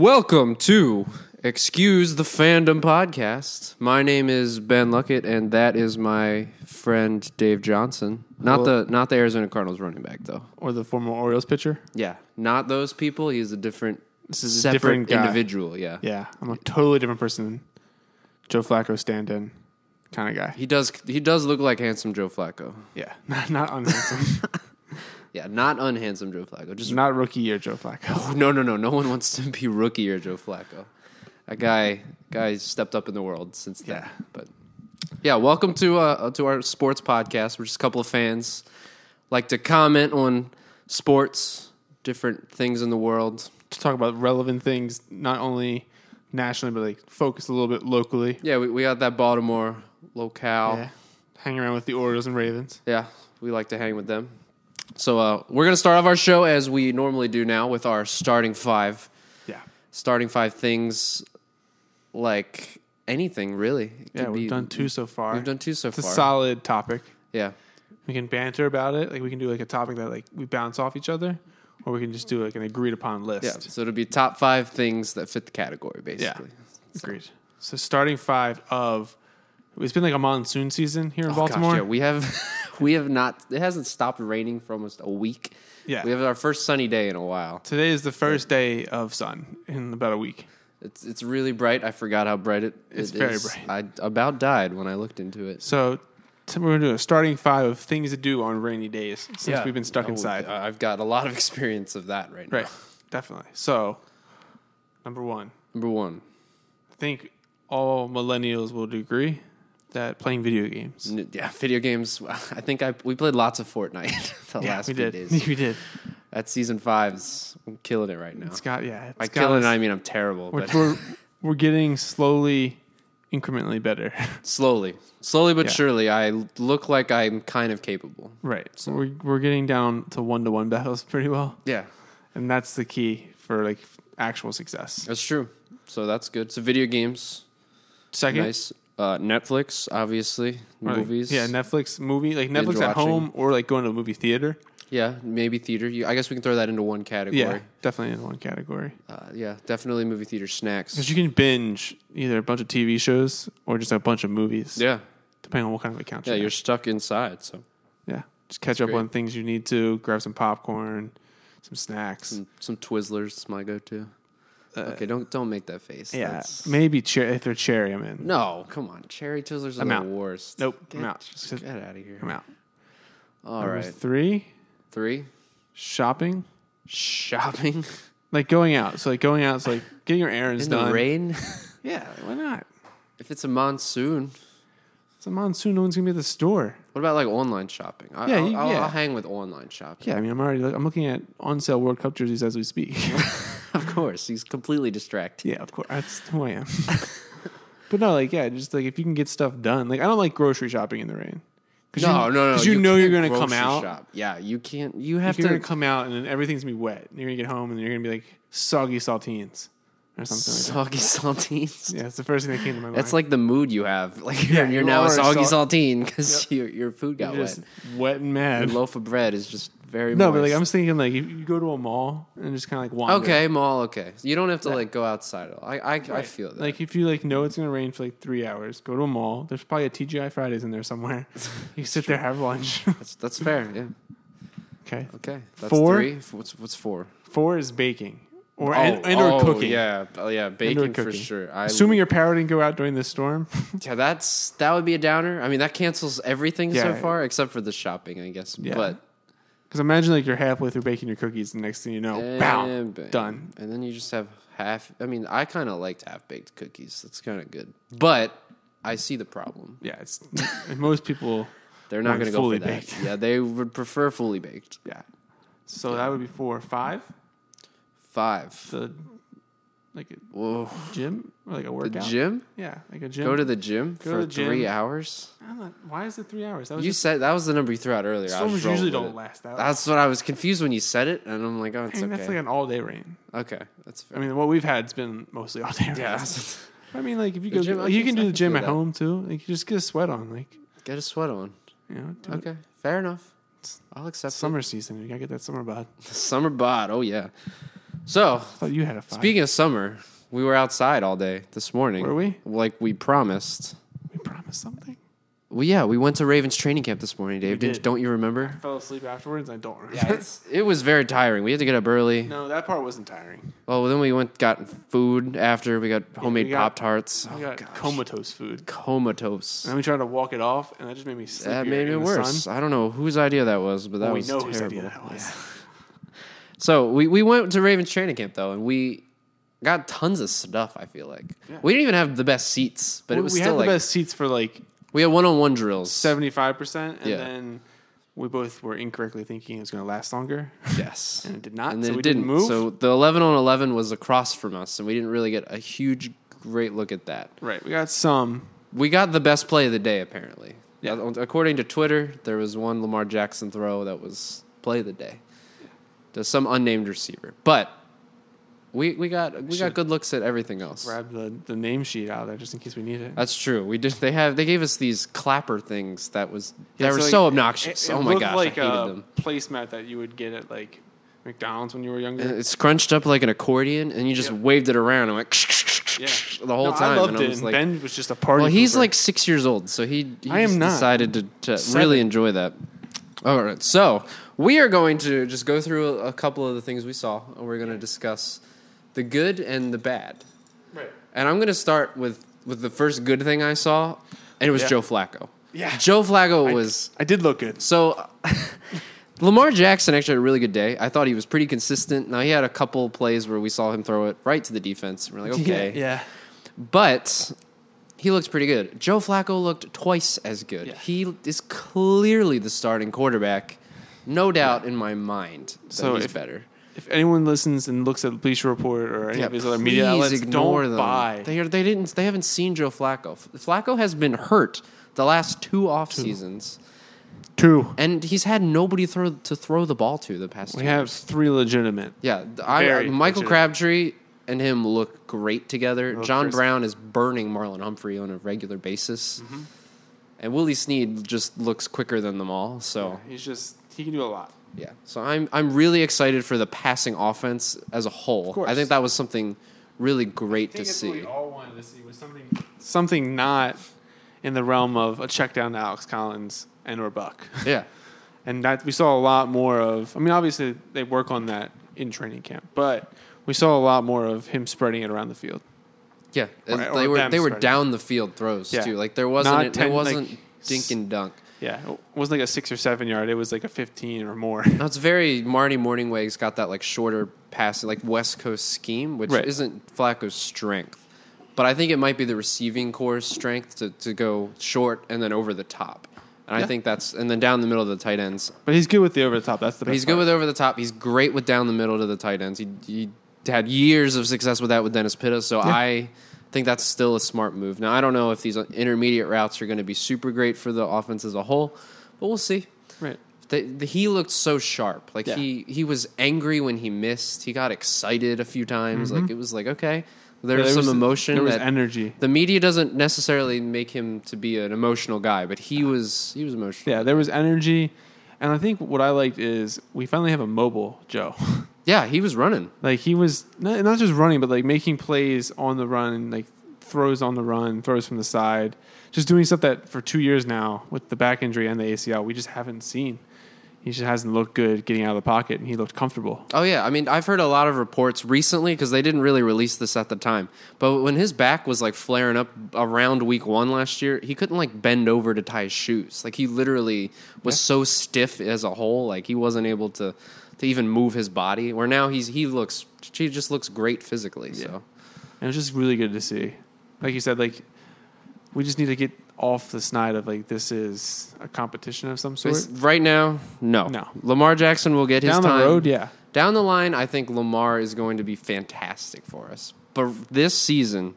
Welcome to Excuse the Fandom podcast. My name is Ben Luckett, and that is my friend Dave Johnson. Not Hello. the not the Arizona Cardinals running back though. or the former Orioles pitcher. Yeah, not those people. He's a different, This is a separate different guy. individual. Yeah. Yeah, I'm a totally different person than Joe Flacco stand-in kind of guy. he does. He does look like handsome Joe Flacco. Yeah, not, not unhandsome, Yeah, not unhandsome Joe Flacco. Just not rookie year Joe Flacco. no, no, no. No one wants to be rookie or Joe Flacco. That guy, guy stepped up in the world since then. Yeah. But yeah, welcome to uh, to our sports podcast. We're just a couple of fans like to comment on sports, different things in the world. To talk about relevant things, not only nationally but like focus a little bit locally. Yeah, we, we got that Baltimore locale. Yeah, hang around with the Orioles and Ravens. Yeah, we like to hang with them. So uh, we're gonna start off our show as we normally do now with our starting five. Yeah, Starting five things like anything really. It yeah, we've be- done two so far. We've done two so far. it's a solid topic. yeah. We can banter about it. Like we can do like a topic that like we bounce off each other, or we can just do like an agreed upon list. Yeah. So it'll be top five things that fit the category, basically. Agreed. So starting five of it's been like a monsoon season here in Oh, gosh, Baltimore. yeah, we have we have not it hasn't stopped raining for almost a week. Yeah. We have our first sunny day in a while. Today is the first day of sun in about a week. It's it's really bright. I forgot how bright it, It's it very is. bright. I about died when I looked into it. So we're gonna do a starting five of things to do on rainy days since we've been stuck Oh, inside. I've got a lot of experience of that right now. right, definitely. So number one, Number one. I think all millennials will agree that playing video games. Yeah, video games. I think I we played lots of Fortnite the last we few did. days. we did. That season five's I'm killing it right now. It's got yeah. It's By got killing it, I mean I'm terrible. we're, But we're we're getting slowly, incrementally better. slowly, slowly but Yeah. surely, I look like I'm kind of capable. right. So we're we're getting down to one to one battles pretty well. Yeah, and that's the key for like actual success. that's true. So that's good. So video games, Second, nice. Uh, Netflix, obviously, or, like, movies. yeah, Netflix movie, like Binge Netflix at watching. home or like going to a movie theater. yeah, maybe theater. You, I guess we can throw that into one category. Yeah, definitely in one category uh, yeah, definitely movie theater snacks. because you can binge either a bunch of TV shows or just a bunch of movies. Yeah, depending on what kind of account. yeah, you you're have. stuck inside. So yeah. Just catch up great. on things you need to. Grab some popcorn, some snacks. some, some Twizzlers is my go-to. Okay, don't don't make that face. Uh, yeah, That's- maybe cher- if they're cherry, I'm in. No, come on. Cherry Twizzlers are I'm the out. worst. Nope, Get, I'm out. Just get out of here. I'm out. All Number right. three, Three. shopping, Shopping like going out. So like going out, so like getting your errands in done. the rain. Yeah, why not? if it's a monsoon, It's a monsoon. No one's gonna be at the store. what about like online shopping? I, Yeah, I'll, you- I'll, yeah. I'll hang with online shopping. Yeah, I mean, I'm already. I'm looking at on sale World Cup jerseys as we speak. of course. He's completely distracted. yeah, of course. That's who I am. but no, like, yeah, just like if you can get stuff done. Like, I don't like grocery shopping in the rain. Cause No, you, no, no. Because you, know you're gonna come out. Shop. Yeah, you can't. You have You're to. gonna come out and then everything's gonna be wet. And You're gonna get home and you're gonna be like soggy saltines or something like soggy saltines. Yeah, it's the first thing that came to my mind. That's like the mood you have. Like Yeah, you're, you're you now a soggy sal- saltine because your your food got You're wet. wet and Your mad. loaf of bread is just very much. No, but like I'm just thinking like if you go to a mall and just kind of like wander. okay, mall. Okay, you don't have to Yeah. like go outside. I I, I Right. feel that. Like if you like know it's gonna rain for like three hours, go to a mall. There's probably a TGI Fridays in there somewhere. You sit there, have lunch. that's that's fair. Yeah. okay. Okay. That's Four? Three. What's what's four? Four is baking or oh, and, and or oh, cooking. Yeah. Oh yeah. Baking for cooking. sure. I, Assuming your power didn't go out during the storm. yeah, that's that would be a downer. I mean, that cancels everything so Yeah. far except for the shopping, I guess. Yeah. But Because imagine like you're halfway through baking your cookies, the next thing you know, bam, bang. done. And then you just have half. I mean, I kind of liked half baked cookies. That's kind of good. But I see the problem. Yeah, it's and most people. They're not going to go fully for baked. Yeah, they would prefer fully baked. Yeah. So that would be four, five. Five. The like a Whoa. gym or like a workout. The gym? Yeah, like a gym. Go to the gym Go to for the gym. three hours? I'm not, why is it three hours? That was You just, said that was the number you threw out earlier. I was storms rolling usually with don't it. last that. That's what I was confused when you said it, and I'm like, oh, it's I mean, okay. that's like an all day rain. okay, that's fair. I mean, what we've had has been mostly all day rain. yeah, I mean, like if you The go, gym, I you can- can I do the gym feel at that. home too. Like you just get a sweat on. Like get a sweat on. you know, do it. Okay, fair enough. I'll accept Summer season, you gotta get that summer bod. Summer bod. Oh yeah. So, I thought you had a five. speaking of summer, we were outside all day this morning. Were we? Like we promised. we promised something. Well, yeah, we went to Ravens training camp this morning, Dave. Didn't, did. don't you remember? I fell asleep afterwards. I don't remember. Yeah, it was very tiring. We had to get up early. no, that part wasn't tiring. Well, then we went got food after. We got homemade we got- Pop Tarts. I oh, got comatose food. comatose. And then we tried to walk it off, and that just made me sleep. That made it worse. I don't know whose idea that was, but that Well, we was know terrible. whose idea that was. So we, we went to Ravens training camp though, and we got tons of stuff. I feel like we didn't even have the best seats, but it We- was we still had the like best seats for like we had one on one drills. seventy five percent, and Yeah. then we both were incorrectly thinking it was going to last longer, Yes, and it did not. and so it didn't move. So the eleven on eleven was across from us, and we didn't really get a huge, great look at that. right, we got some. We got the best play of the day, apparently. Yeah. According to Twitter, there was one Lamar Jackson throw that was play of the day to some unnamed receiver. But we we got we got good looks at everything else. Grab the, the name sheet out there just in case we need it. That's true. We did. They have. They gave us these clapper things that was. Yeah, were like, so obnoxious. It, it oh my gosh, like I hated a them. placemat that you would get at like McDonald's when you were younger. And It's crunched up like an accordion, and you just Yeah. waved it around and went yeah, the whole No, time. I loved and I it. was and like, ben was just a party. well, he's pooper. like six years old, so he, he I am just not. decided to, to really enjoy that. All right, so we are going to just go through a, couple of the things we saw, and we're going to discuss the good and the bad. right. And I'm going to start with with the first good thing I saw, and it was Yeah. Joe Flacco. Yeah. Joe Flacco I- was I did look good. So Lamar Jackson actually had a really good day. I thought he was pretty consistent. Now he had a couple plays where we saw him throw it right to the defense. We're like, okay, Yeah. but he looks pretty good. Joe Flacco looked twice as good. Yeah. He is clearly the starting quarterback. No doubt in my mind that So he's if- better. If anyone listens and looks at the Bleacher Report or any Yeah, of his other media outlets, don't them. buy. They are, they didn't. They haven't seen Joe Flacco. Flacco has been hurt the last two off seasons, Two. and he's had nobody throw to throw the ball to the past. We have years. three legitimate. Yeah, I, Michael legitimate. Crabtree and him look great together. look John crisp. Brown is burning Marlon Humphrey on a regular basis, Mm-hmm. and Willie Snead just looks quicker than them all. So He's just he can do a lot. yeah, so I'm I'm really excited for the passing offense as a whole. Of course. I think that was something really great to I think that's what see. we all wanted to see was something something not in the realm of a check down to Alex Collins and or Buck. Yeah, and that we saw a lot more of. I mean, obviously they work on that in training camp, but we saw a lot more of him spreading it around the field. yeah, Or- or they were they were spreading. down the field throws Yeah. too. Like there wasn't Not it, 10, it wasn't like, dink and dunk. Yeah, it wasn't like a six or seven yard; it was like a fifteen or more. No, it's very Marty Mornhinweg's got that like shorter pass, like West Coast scheme, which Right. isn't Flacco's strength. But I think it might be the receiving corps' strength to, to go short and then over the top. And I think that's and then down the middle of the tight ends. But he's good with the over the top. That's the he's good with over the top. He's great with down the middle to the tight ends. He, he had years of success with that with Dennis Pitta. So I think that's still a smart move. Now I don't know if these intermediate routes are going to be super great for the offense as a whole, but we'll see. right. The, the, he looked so sharp. Like Yeah. he he was angry when he missed. He got excited a few times. Like it was like okay, there's Mm-hmm. There some was- emotion. There was energy. the media doesn't necessarily make him to be an emotional guy, but he was he was emotional. Yeah, there was energy, and I think what I liked is we finally have a mobile Joe. Yeah, he was running. like he was not, not just running, but like making plays on the run, like throws on the run, throws from the side, just doing stuff that for two years now with the back injury and the ACL we just haven't seen. He just hasn't looked good getting out of the pocket, and he looked comfortable. Oh yeah, I mean I've heard a lot of reports recently because they didn't really release this at the time. But when his back was like flaring up around week one last year, he couldn't like bend over to tie his shoes. Like he literally was so stiff as a whole, like he wasn't able to to even move his body. Where now he's he looks he just looks great physically. So And it's just really good to see. Like you said, like we just need to get off the snide of like this is a competition of some sort. This- right now, no, No. Lamar Jackson will get his Down the time. road, yeah. Down the line, I think Lamar is going to be fantastic for us. But this season,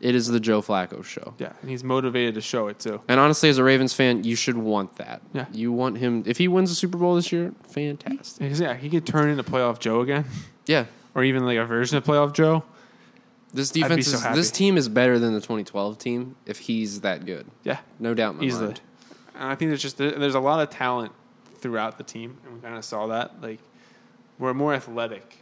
it is the Joe Flacco show. Yeah, and he's motivated to show it too. And honestly, as a Ravens fan, you should want that. Yeah. You want him if he wins the Super Bowl this year, fantastic. Yeah, he could turn into playoff Joe again, Yeah. or even like a version of playoff Joe. This defense so is this team is better than the 2012 team if he's that good. Yeah, No doubt in easily. mind. And I think there's just there's a lot of talent throughout the team, and we kind of saw that. Like we're more athletic.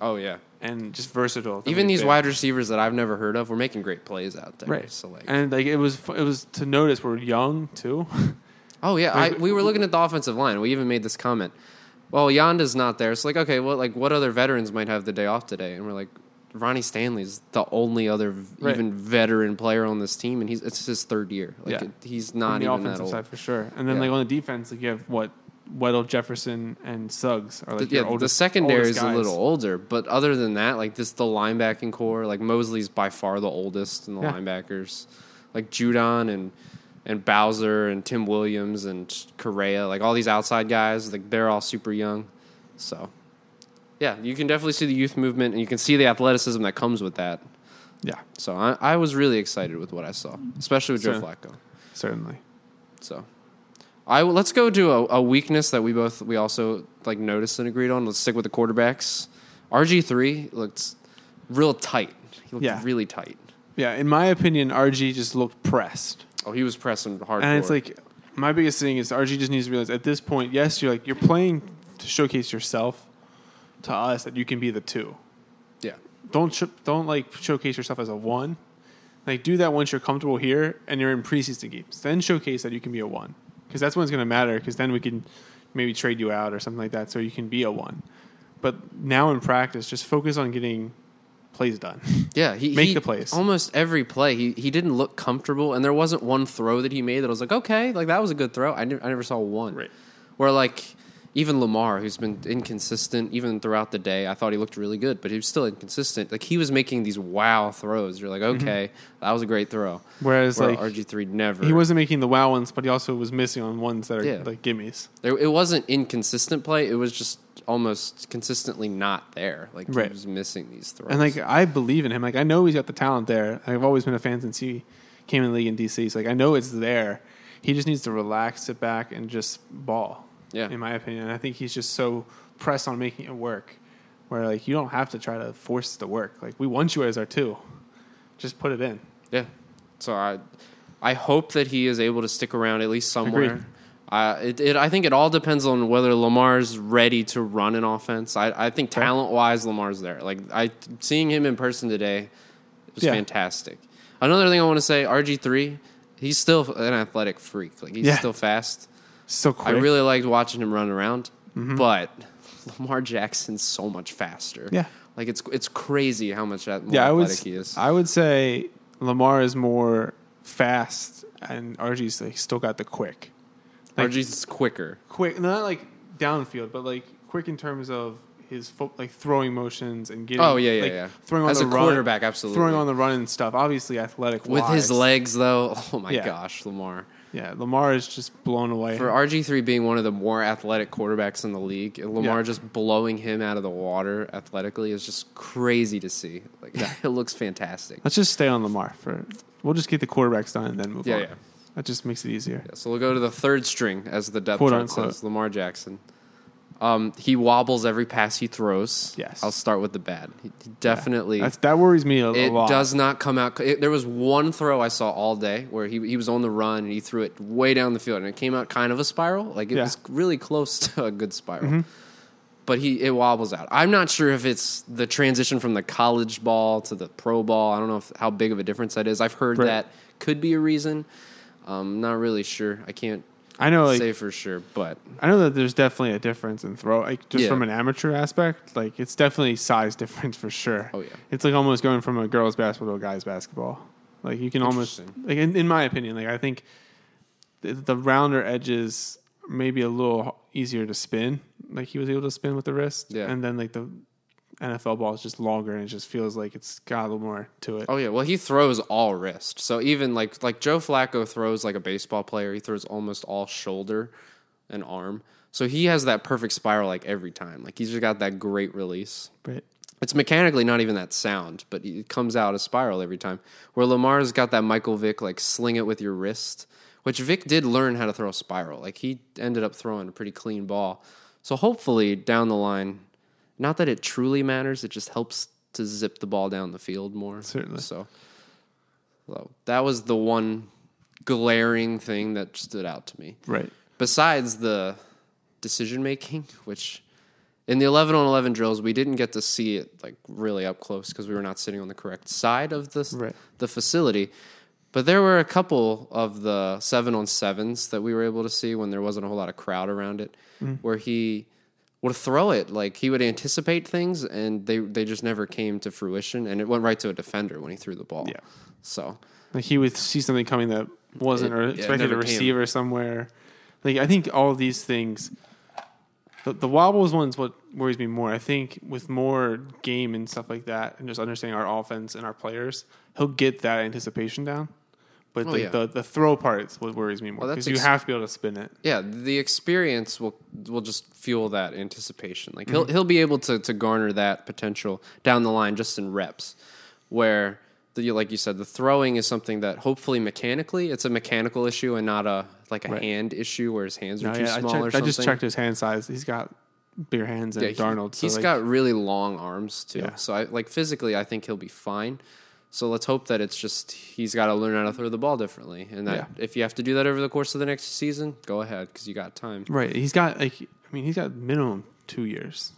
Oh yeah. And just versatile. Even these been. wide receivers that I've never heard of, were making great plays out there. right? So like, and like it was, it was to notice we're young too. oh yeah, I, we were looking at the offensive line. We even made this comment. Well, Yanda's not there. It's like okay, well, like what other veterans might have the day off today? And we're like, Ronnie Stanley's the only other Right. even veteran player on this team, and he's it's his third year. Like Yeah. it, he's on not the even that offensive old. side for sure. And then Yeah. like on the defense, like you have what Weddle, Jefferson, and Suggs are like The- yeah, the secondary is a little older, but other than that, like this, the linebacking corps, like Mosley's by far the oldest in the Yeah. linebackers. Like Judon and and Bowser and Tim Williams and Correa, like all these outside guys, like they're all super young. So, yeah, you can definitely see the youth movement, and you can see the athleticism that comes with that. Yeah, So I, I was really excited with what I saw, especially with Joe Sure. Flacco. certainly. So, I let's go to a, a weakness that we both we also like noticed and agreed on. Let's stick with the quarterbacks. RG three looked real tight. He looked Yeah. really tight. Yeah, in my opinion, RG just looked pressed, Oh, he was pressing hard. and it's like my biggest thing is RG just needs to realize at this point, yes, you're like you're playing to showcase yourself to us that you can be the two. yeah, Don't sh- don't like showcase yourself as a one. Like do that once you're comfortable here and you're in preseason games. Then showcase that you can be a one because that's when it's going to matter. Because then we can maybe trade you out or something like that, so you can be a one. But now in practice, just focus on getting plays done. yeah. He Make he- the plays. Almost every play, he he didn't look comfortable, and there wasn't one throw that he made that I was like, okay, like that was a good throw. I never, I never saw one. Right. Where like even Lamar, who's been inconsistent even throughout the day, I thought he looked really good, but he was still inconsistent. Like he was making these wow throws. You're like, mm-hmm. okay, that was a great throw. Whereas Where like RG three never. he wasn't making the wow ones, but he also was missing on ones that are Yeah. like gimmies. There, it wasn't inconsistent play. It was just almost consistently not there. Like he was missing these throws. And like I believe in him. Like I know he's got the talent there. I've always been a fan since he came in the league in DC. So like I know it's there. He just needs to relax, sit back, and just ball. Yeah. in my opinion. I think he's just so pressed on making it work, where like you don't have to try to force the work. Like we want you as our two. Just put it in. yeah. So I, I hope that he is able to stick around at least somewhere. Agreed. Uh, it, it, I think it all depends on whether Lamar's ready to run an offense. I, I think talent wise, Lamar's there. Like I seeing him in person today was Yeah. fantastic. Another thing I want to say, RG three, he's still an athletic freak. Like he's Yeah. still fast. So I quick. Mm-hmm. really liked watching him run around, but Lamar Jackson's so much faster. Yeah. like it's it's crazy how much that yeah, I would. he is. I would say Lamar is more fast, and RG's like still got the quick. like- RG's quicker. quick, not like downfield, but like quick in terms of his fo- like throwing motions and getting. Oh, yeah, yeah, like, yeah. Throwing on As the a run, quarterback, absolutely. Throwing on the run and stuff. Obviously, athletic With his legs, though, oh my Yeah. gosh, Lamar. Yeah, Lamar is just blown away. For RG three being one of the more athletic quarterbacks in the league, Lamar Yeah. just blowing him out of the water athletically is just crazy to see. Like it looks fantastic. Let's just stay on Lamar for. We'll just get the quarterbacks done and then move Yeah, on. yeah. That just makes it easier. So we'll go to the third string, as the depth Quote, chart unquote. says, Lamar Jackson. Um, he wobbles every pass he throws. Yes. I'll start with the bad. He definitely. That's, that worries me a, it lot. does not come out. It, there was one throw I saw all day where he he was on the run and he threw it way down the field and it came out kind of a spiral. Like it Yeah. was really close to a good spiral. Mm-hmm. But he it wobbles out. I'm not sure if it's the transition from the college ball to the pro ball. I don't know if, how big of a difference that is. I've heard Right. that could be a reason. Um, not really sure. I can't I know, like say for sure, but I know that there's definitely a difference in throw, like just Yeah. from an amateur aspect. Like it's definitely size difference for sure. Oh, yeah. it's like almost going from a girls' basketball to a guys' basketball. Like you can almost, like in, in my opinion, like I think the, the rounder edges maybe a little easier to spin. Like he was able to spin with the wrist, Yeah. and then like the NFL ball is just longer and it just feels like it's got a little more to it. Oh yeah, well he throws all wrist. So even like like Joe Flacco throws like a baseball player, he throws almost all shoulder and arm. So he has that perfect spiral like every time. Like he's just got that great release. Right. It's mechanically not even that sound, but it comes out a spiral every time. Where Lamar's got that Michael Vick like sling it with your wrist, which Vick did learn how to throw a spiral. Like he ended up throwing a pretty clean ball. So hopefully down the line, not that it truly matters, it just helps to zip the ball down the field more. Certainly. So, so that was the one glaring thing that stood out to me Right. besides the decision making, which in the 11 on 11 drills, we didn't get to see it like really up close because we were not sitting on the correct side of the Right. the facility. But there were a couple of the seven on sevens that we were able to see when there wasn't a whole lot of crowd around it, Mm. where he would throw it like he would anticipate things, and they they just never came to fruition, and it went right to a defender when he threw the ball. Yeah. So Like he would see something coming that wasn't It- or expected a never came. receiver somewhere. Like I think all these things. The, the wobbles one's what worries me more. I think with more game and stuff like that, and just understanding our offense and our players, he'll get that anticipation down. But Oh, the, yeah. the the throw part is what worries me more Well, that's because you have to be able to spin it. yeah, the experience will will just fuel that anticipation. Like Mm-hmm. he'll he'll be able to to garner that potential down the line just in reps, where the like you said, the throwing is something that hopefully mechanically it's a mechanical issue and not a like a Right. hand issue where his hands are No, too yeah, I, small checked- or I just checked his hand size. He's got bigger hands than Yeah, he- Darnold. So he's like, got really long arms too. Yeah. So I like physically, I think he'll be fine. So let's hope that it's just he's got to learn how to throw the ball differently, and that Yeah. if you have to do that over the course of the next season, go ahead because you got time. right. He's got like I mean he's got minimum two years.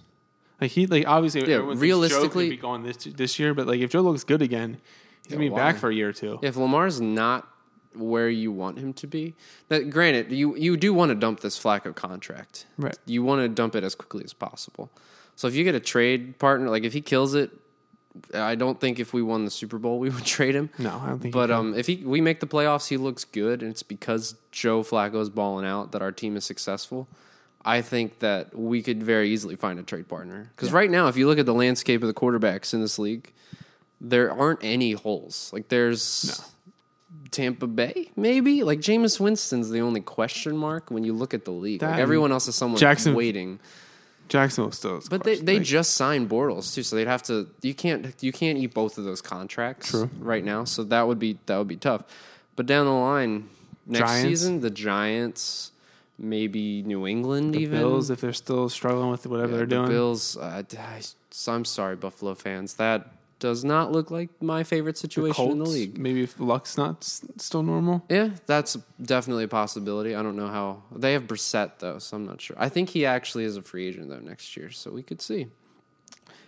Like he like obviously Yeah, everyone thinks Joe realistically- could be gone this this year, but like if Joe looks good again, he's gonna be why? back for a year or two. If Lamar's not where you want him to be, that granted, you you do want to dump this Flacco contract. Right. You want to dump it as quickly as possible. So if you get a trade partner, like if he kills it, I don't think if we won the Super Bowl we would trade him. No, I don't think. But um, if he we make the playoffs, he looks good, and it's because Joe Flacco's balling out that our team is successful. I think that we could very easily find a trade partner because right now, if you look at the landscape of the quarterbacks in this league, there aren't any holes. Like there's Tampa Bay, maybe like Jameis Winston's the only question mark when you look at the league. That Like everyone else is someone Jackson- waiting. Jacksonville still. Is But they, they Like, just signed Bortles too, so they'd have to. You can't you can't eat both of those contracts True. right now. So that would be that would be tough. But down the line, next Giants? season, the Giants, maybe New England, the even Bills if they're still struggling with whatever Yeah, they're the doing. Bills. Uh, I, I'm sorry, Buffalo fans. That does not look like my favorite situation in the league. Maybe if Luck's not s- still normal. Yeah, that's definitely a possibility. I don't know how they have Brissett though, so I'm not sure. I think he actually is a free agent though next year, so we could see.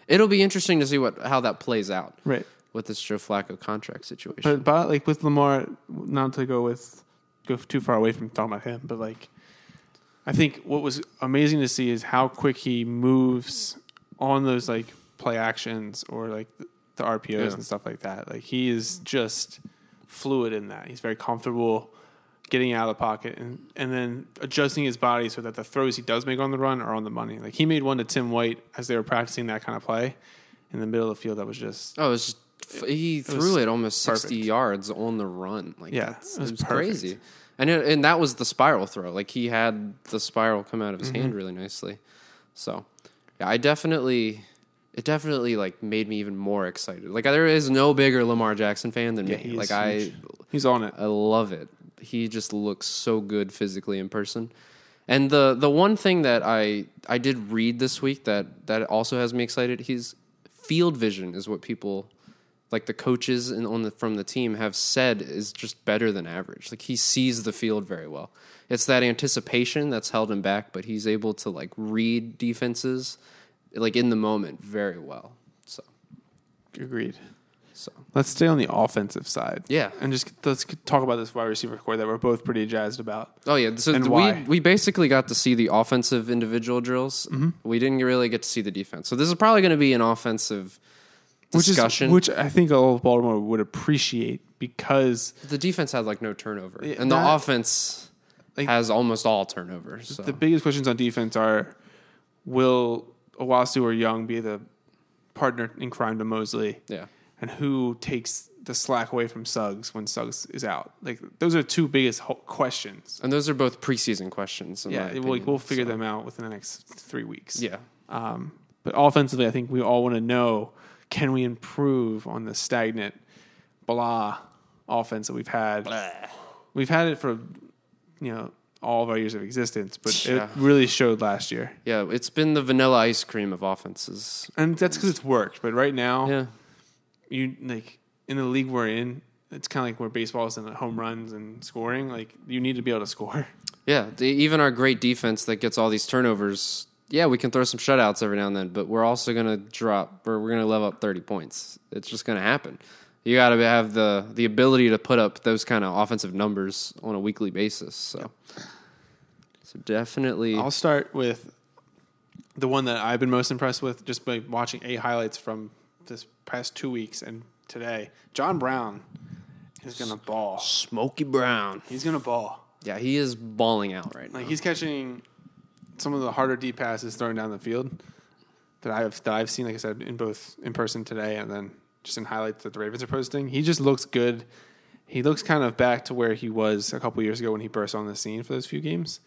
It'll be interesting to see what how that plays out Right. with this Joe Flacco contract situation. But, but like with Lamar, not to go with go too far away from talking about him, but like I think what was amazing to see is how quick he moves on those like play actions or like the, RPOs Yeah. and stuff like that. Like he is just fluid in that. He's very comfortable getting out of the pocket and, and then adjusting his body so that the throws he does make on the run are on the money. Like he made one to Tim White as they were practicing that kind of play in the middle of the field that was just oh, it was just, he threw it almost sixty yards on the run. Like Yeah, that's, it it was was, crazy. And it, and that was the spiral throw. Like he had the spiral come out of his Mm-hmm. hand really nicely. So yeah, I definitely. It definitely like made me even more excited. Like there is no bigger Lamar Jackson fan than Yeah, me. Like I he's on it. I love it. He just looks so good physically in person. And the the one thing that I I did read this week that that also has me excited. His field vision is what people like the coaches and on the from the team have said is just better than average. Like he sees the field very well. It's that anticipation that's held him back, but he's able to like read defenses like in the moment very well. So Agreed. so Let's stay on the offensive side. Yeah. And just let's talk about this wide receiver corps that we're both pretty jazzed about. Oh yeah, so And we why? we basically got to see the offensive individual drills. Mm-hmm. We didn't really get to see the defense. So this is probably going to be an offensive Which discussion. is which I think all of Baltimore would appreciate because the defense had like no turnover, Yeah, and the that- offense Like- has almost all turnovers. So. the biggest questions on defense are will Onwuasor or Young be the partner in crime to Mosley? yeah, And who takes the slack away from Suggs when Suggs is out? Like those are two biggest ho- questions. and those are both preseason questions. Yeah, my we'll, we'll figure So, them out within the next three weeks. Yeah, Um, but offensively, I think we all want to know can we improve on the stagnant blah offense that we've had? We've had it for you know all of our years of existence, but Yeah. it really showed last year, yeah. It's been the vanilla ice cream of offenses. and that's because it's worked. But right now, Yeah, you like in the league we're in, it's kind of like where baseball is in the home runs and scoring. Like you need to be able to score. yeah. The, even our great defense that gets all these turnovers yeah, we can throw some shutouts every now and then, but we're also going to drop or we're going to level up 30 points. It's just going to happen. You got to have the the ability to put up those kind of offensive numbers on a weekly basis. So, so definitely, I'll start with the one that I've been most impressed with just by watching a highlights from this past two weeks and today. John Brown is gonna ball. Smokey Brown. He's gonna ball. Yeah, he is balling out right now. Like he's catching some of the harder deep passes thrown down the field that I've that I've seen. Like I said, in both in person today and then just in highlights that the Ravens are posting. He just looks good. He looks kind of back to where he was a couple years ago when he burst on the scene for those few games.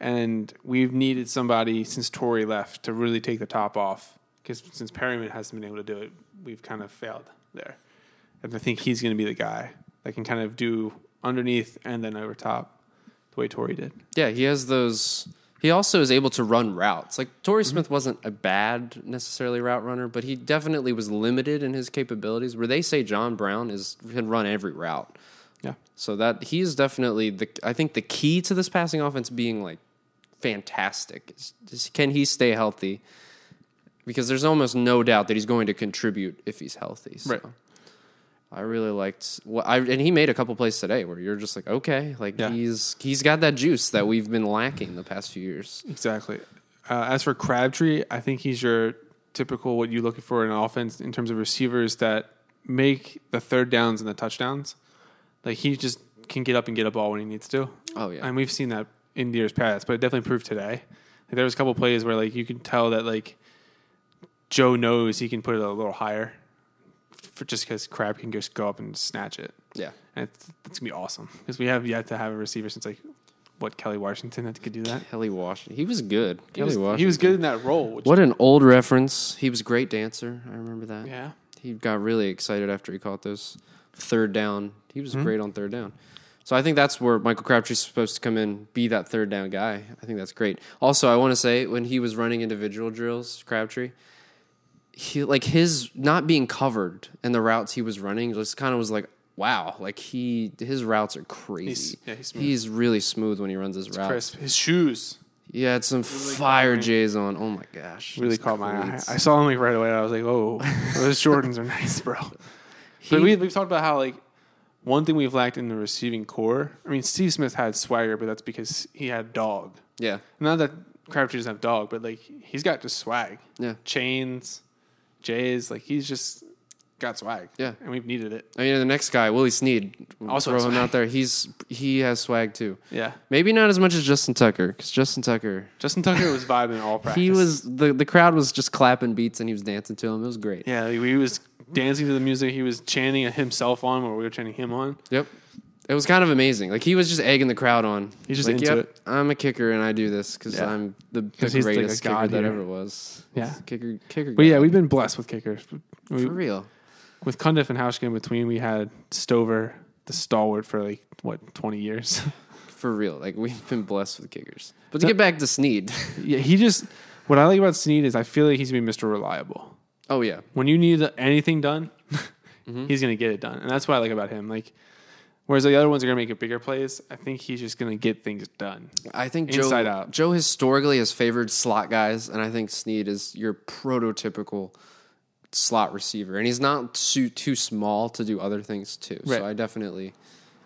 And we've needed somebody since Torrey left to really take the top off because since Perriman hasn't been able to do it, we've kind of failed there. And I think he's going to be the guy that can kind of do underneath and then over top the way Torrey did. Yeah, he has those. He also is able to run routes. Like Torrey mm-hmm. Smith wasn't a bad necessarily route runner, but he definitely was limited in his capabilities. Where they say John Brown is can run every route. Yeah. So that he is definitely the. I think the key to this passing offense being like fantastic is, is can he stay healthy? Because there's almost no doubt that he's going to contribute if he's healthy. So. Right. I really liked what I and he made a couple plays today where you're just like, okay, like Yeah. he's he's got that juice that we've been lacking the past few years. Exactly. Uh, as for Crabtree, I think he's your typical what you're looking for in an offense in terms of receivers that make the third downs and the touchdowns. Like he just can get up and get a ball when he needs to. Oh yeah, And we've seen that in years past, but it definitely proved today. Like there was a couple plays where like you can tell that like Joe knows he can put it a little higher, for just because Crab can just go up and snatch it, yeah. and it's, it's gonna be awesome because we have yet to have a receiver since like what Kelley Washington that could do that. Kelley Washington, he was good. He Kelley was, Washington, he was good in that role. What an old reference. He was a great dancer. I remember that. Yeah. He got really excited after he caught those third down. He was mm-hmm. great on third down. So I think that's where Michael Crabtree's supposed to come in, be that third down guy. I think that's great. Also, I want to say when he was running individual drills, Crabtree, he like his not being covered and the routes he was running just kind of was like, wow, like he his routes are crazy. He's- yeah, he's. He's really smooth when he runs his routes. Crisp. His shoes He had some Really fire. J's on. Oh my gosh, really Those caught my eye. I saw him like right away. I was like, oh, those Jordans are nice, bro. He- but we, we've talked about how like one thing we've lacked in the receiving corps. I mean, Steve Smith had swagger, but that's because he had dog. yeah, Not that Crabtree doesn't have dog, but like he's got just swag. yeah. Chains, J's, like he's just got swag. Yeah. and we've needed it. Oh, I mean, the next guy, Willie Snead, Also throw him out there. He's he has swag too. Yeah, Maybe not as much as Justin Tucker, because Justin Tucker, Justin Tucker was vibing all practice. he was the the crowd was just clapping beats and he was dancing to him. It was great. Yeah, he was dancing to the music. He was chanting himself on, where we were chanting him on. Yep. It was kind of amazing. Like he was just egging the crowd on. He's just like, into yep, it. I'm a kicker and I do this because Yeah. I'm the, the 'Cause he's like a greatest kicker god that ever was. Yeah. kicker, kicker. But yeah, we've been blessed with kickers. We, for real. with Cundiff and Hauschka in between, we had Stover, the stalwart, for like what twenty years. For real. Like we've been blessed with kickers. But to get back to Snead. yeah, he just. What I like about Snead is I feel like he's gonna be Mister Reliable. oh yeah. When you need anything done, Mm-hmm. he's gonna get it done, and that's what I like about him. Like, whereas the other ones are gonna make it bigger plays, I think he's just gonna get things done. I think Inside Joe, out. Joe historically has favored slot guys, and I think Snead is your prototypical slot receiver, and he's not too too small to do other things too. Right. So I definitely,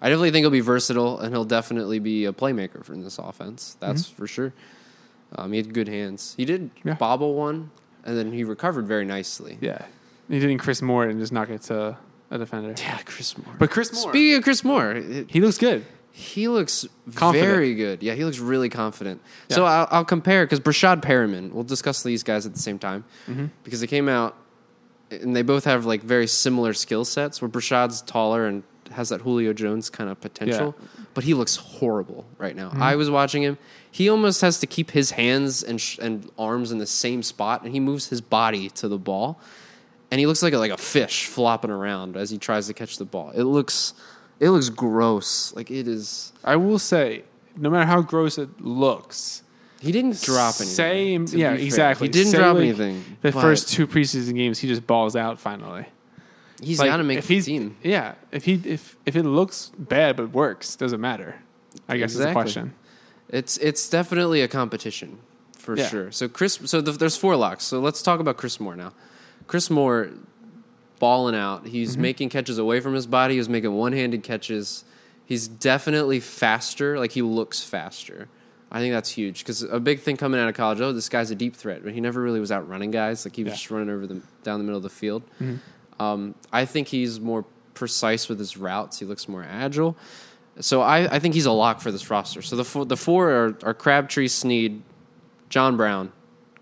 I definitely think he'll be versatile, and he'll definitely be a playmaker for in this offense. That's for sure. Um, he had good hands. He did Mm-hmm. Yeah. bobble one, and then he recovered very nicely. Yeah, he didn't Chris Moore and just knock it to a defender. Yeah, Chris Moore. But Chris Moore, Speaking of Chris Moore, it- he looks good. He looks Confident. very good. Yeah, he looks really confident. Yeah. So I'll, I'll compare because Brashad Perriman. We'll discuss these guys at the same time Mm-hmm. because they came out and they both have like very similar skill sets. Where Brashad's taller and has that Julio Jones kind of potential, but he looks horrible right Mm-hmm. now. I was watching him. He almost has to keep his hands and sh- and arms in the same spot, and he moves his body to the ball, and he looks like a, like a fish flopping around as he tries to catch the ball. It looks. It looks gross. Like it is. I will say, no matter how gross it looks, He didn't drop anything. Same, yeah, exactly. He didn't Say, drop like, anything. The first two preseason games, he just balls out finally. he's Like, got to make if the he's, team. Yeah, if he if if it looks bad but works, doesn't matter. I guess is the question. It's it's definitely a competition for Yeah. sure. So Chris, so the, there's four locks. So let's talk about Chris Moore now. Chris Moore balling out. He's Mm-hmm. making catches away from his body. He's making one-handed catches. He's definitely faster. Like he looks faster. I think that's huge because a big thing coming out of college. Oh, this guy's a deep threat, but he never really was out running guys. Like he was Yeah. just running over them down the middle of the field. Mm-hmm. Um, I think he's more precise with his routes. He looks more agile. So I, I think he's a lock for this roster. So the four, the four are, are Crabtree, Snead, John Brown,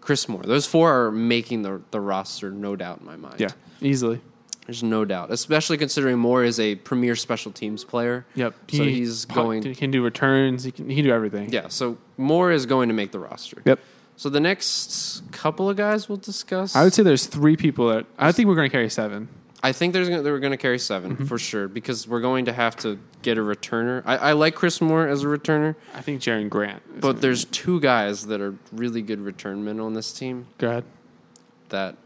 Chris Moore. Those four are making the the roster, no doubt in my mind. Yeah, easily. there's no doubt, especially considering Moore is a premier special teams player. Yep. So he's punt- going. He can do returns. He can. He can do everything. Yeah. So Moore is going to make the roster. Yep. So the next couple of guys we'll discuss. I would say there's three people that I think we're going to carry seven. I think there's gonna, they're going to carry 7 Mm-hmm. for sure because we're going to have to get a returner. I, I like Chris Moore as a returner, I think Jaron Grant. but there's two guys that are really good return men on this team. go ahead. That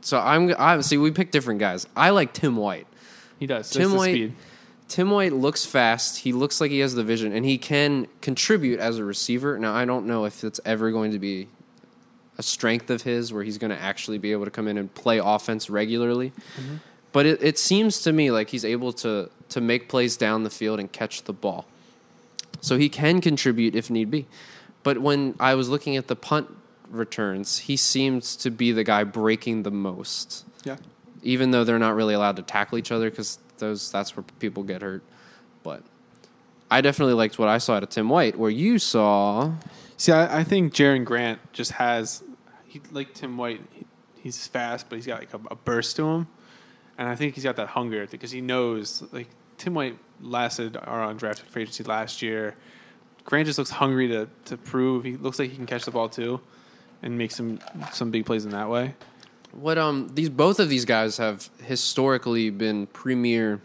so I'm I see we pick different guys. I like Tim White. He does. Tim White- Speed. Tim White looks fast. He looks like he has the vision, and he can contribute as a receiver. Now I don't know if it's ever going to be a strength of his where he's going to actually be able to come in and play offense regularly. Mm-hmm. But it, it seems to me like he's able to to make plays down the field and catch the ball. So he can contribute if need be. But when I was looking at the punt returns, he seems to be the guy breaking the most Yeah. even though they're not really allowed to tackle each other because those that's where people get hurt. But I definitely liked what I saw out of Tim White, where you saw See, I, I think Jaron Grant just has, he, like Tim White, he, he's fast, but he's got like a, a burst to him, and I think he's got that hunger because he knows like Tim White lasted our undrafted free agency last year. Grant just looks hungry to to prove. He looks like he can catch the ball too, and make some some big plays in that way. what um these both of these guys have historically been premier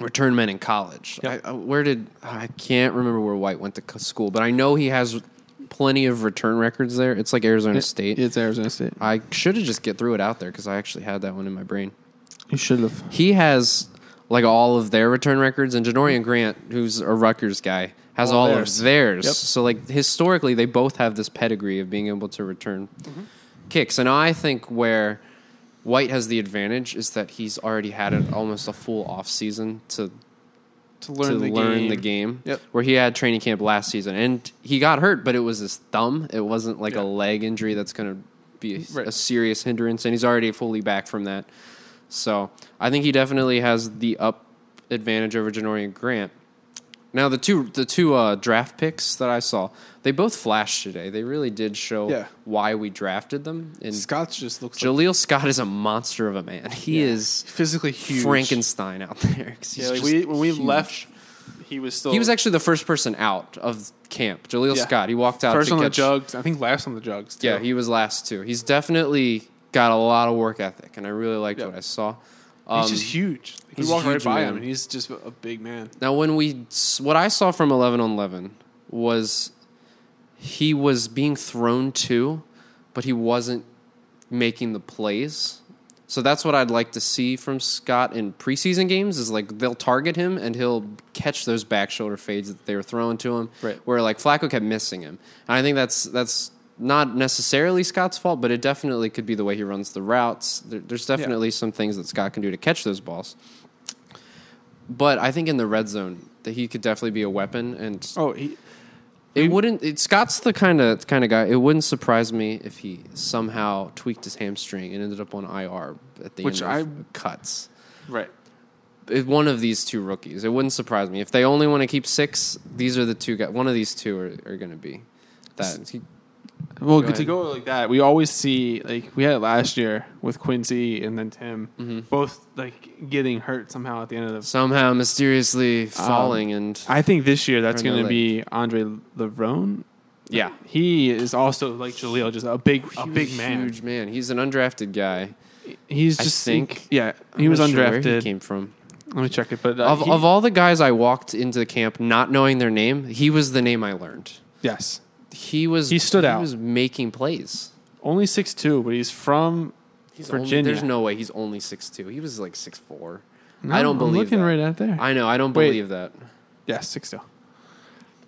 return men in college. Yep. I, I- where did I can't remember where White went to school, but I know he has plenty of return records there. It's like Arizona State. It's Arizona State. I should have just get threw it out there because I actually had that one in my brain. You should have. he has like all of their return records, and Janarion Grant, who's a Rutgers guy, has All all, theirs. of theirs. Yep. So like historically, they both have this pedigree of being able to return Mm-hmm. kicks, and I think where White has the advantage is that he's already had an, almost a full off season to To learn, to the, learn game. the game. Yep. Where he had training camp last season, and he got hurt, but it was his thumb. It wasn't like Yeah. a leg injury that's going to be a, Right. a serious hindrance, and he's already fully back from that. So I think he definitely has the up advantage over Janarion Grant. Now the two the two uh, draft picks that I saw, they both flashed today. They really did show Yeah. why we drafted them. And Scott's just looks like Jaleel Scott is a monster of a man. He Yeah. is physically huge. Frankenstein out there. Yeah, like we when we huge. left, he was still He was actually the first person out of camp. Jaleel Yeah. Scott. He walked out first to on the jugs. I think last on the jugs. Too. Yeah, he was last too. He's definitely got a lot of work ethic, and I really liked Yeah. what I saw. He's Um, just huge. Like, he's walked right by man. him, and he's just a big man. Now, when we what I saw from eleven on eleven was he was being thrown to, but he wasn't making the plays. So that's what I'd like to see from Scott in preseason games. Is like they'll target him and he'll catch those back shoulder fades that they were throwing to him. Right. Where like Flacco kept missing him, and I think that's that's not necessarily Scott's fault, but it definitely could be the way he runs the routes. There, there's definitely some things that Scott can do to catch those balls. But I think in the red zone that he could definitely be a weapon, and Oh, he, it wouldn't. It, Scott's the kind of kind of guy. It wouldn't surprise me if he somehow tweaked his hamstring and ended up on IR at the Which end of I- cuts. right. If one of these two rookies, it wouldn't surprise me if they only want to keep six. These are the two guys. One of these two are, are going to be that. He, Well, Go to go like that, we always see like we had it last year with Quincy and then Tim, Mm-hmm. both like getting hurt somehow at the end of the. somehow mysteriously falling and I think this year that's going to be Andre Levrone. yeah, He is also like Jaleel, just a big, a big man. huge man. He's an undrafted guy. He's I just think. yeah. He I'm was not sure where undrafted. He came from. Let me check it. But uh, of, he- of all the guys I walked into the camp not knowing their name, he was the name I learned. yes, He was He stood out. He was making plays. only six two, but he's from He's Virginia. Only, there's no way he's only six two. He was like six four. No, I don't I'm believe looking that. right at there. I know. I don't Wait. believe that. yes, six two.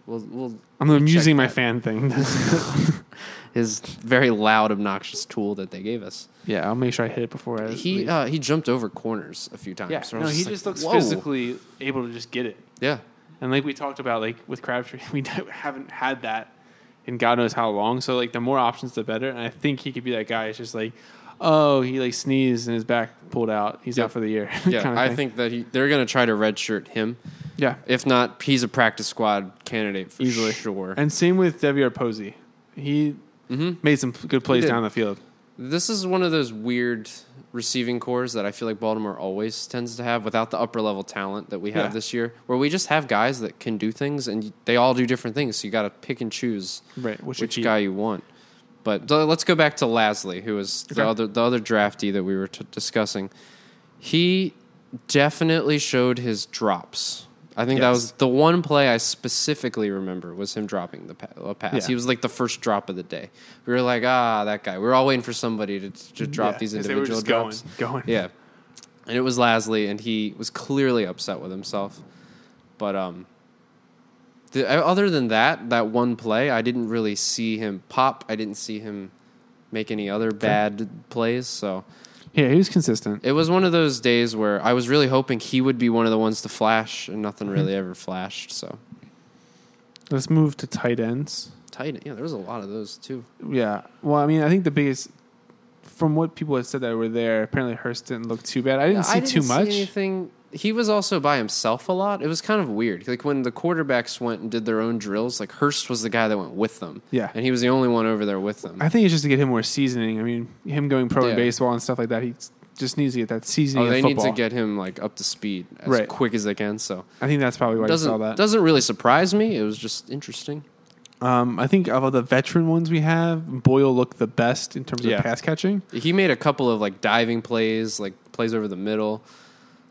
We'll, we'll, I'm using my that. fan thing. his very loud, obnoxious tool that they gave us. Yeah, I'll make sure I hit it before I He leave. uh, he jumped over corners a few times. yeah, So no, was he like, just looks "Whoa." physically able to just get it. Yeah, And like we talked about, like with Crabtree, we haven't had that in God knows how long. So like the more options, the better. And I think he could be that guy. It's just like, oh, he like sneezed and his back pulled out. He's Yeah. out for the year. yeah. kinda I think that he, they're going to try to redshirt him. yeah, If not, he's a practice squad candidate for easily sure. And same with Devier Posey. He Mhm. made some good plays down the field. This is one of those weird receiving corps that I feel like Baltimore always tends to have without the upper level talent that we have Yeah. this year, where we just have guys that can do things and they all do different things. So you got to pick and choose Right, which, which guy you want. But let's go back to Lasley, who was the Okay. other the other draftee that we were t- discussing. He definitely showed his drops. I think that was the one play I specifically remember was him dropping the pass. Yeah. He was like the first drop of the day. We were like, ah, that guy. We were all waiting for somebody to to drop Yeah, these 'cause they were individual just drops. going, going. Yeah, and it was Lasley, and he was clearly upset with himself. But um, the, other than that, that one play, I didn't really see him pop. I didn't see him make any other bad plays. So Yeah, he was consistent. it was one of those days where I was really hoping he would be one of the ones to flash, and nothing really mm-hmm. ever flashed. So Let's move to tight ends. tight, yeah, there was a lot of those too. Yeah. Well, I mean, I think the biggest, from what people had said that were there, apparently Hurst didn't look too bad. I didn't see I too see much. anything. He was also by himself a lot. It was kind of weird. Like when the quarterbacks went and did their own drills, like Hurst was the guy that went with them. Yeah. and he was the only one over there with them. I think it's just to get him more seasoning. I mean, him going pro in baseball and stuff like that, he just needs to get that seasoning. Oh, they need to get him like up to speed as Right. quick as they can. So I think that's probably why you saw that. doesn't really surprise me. It was just interesting. Um, I think of all the veteran ones we have, Boyle looked the best in terms Yeah. of pass catching. He made a couple of like diving plays, like plays over the middle.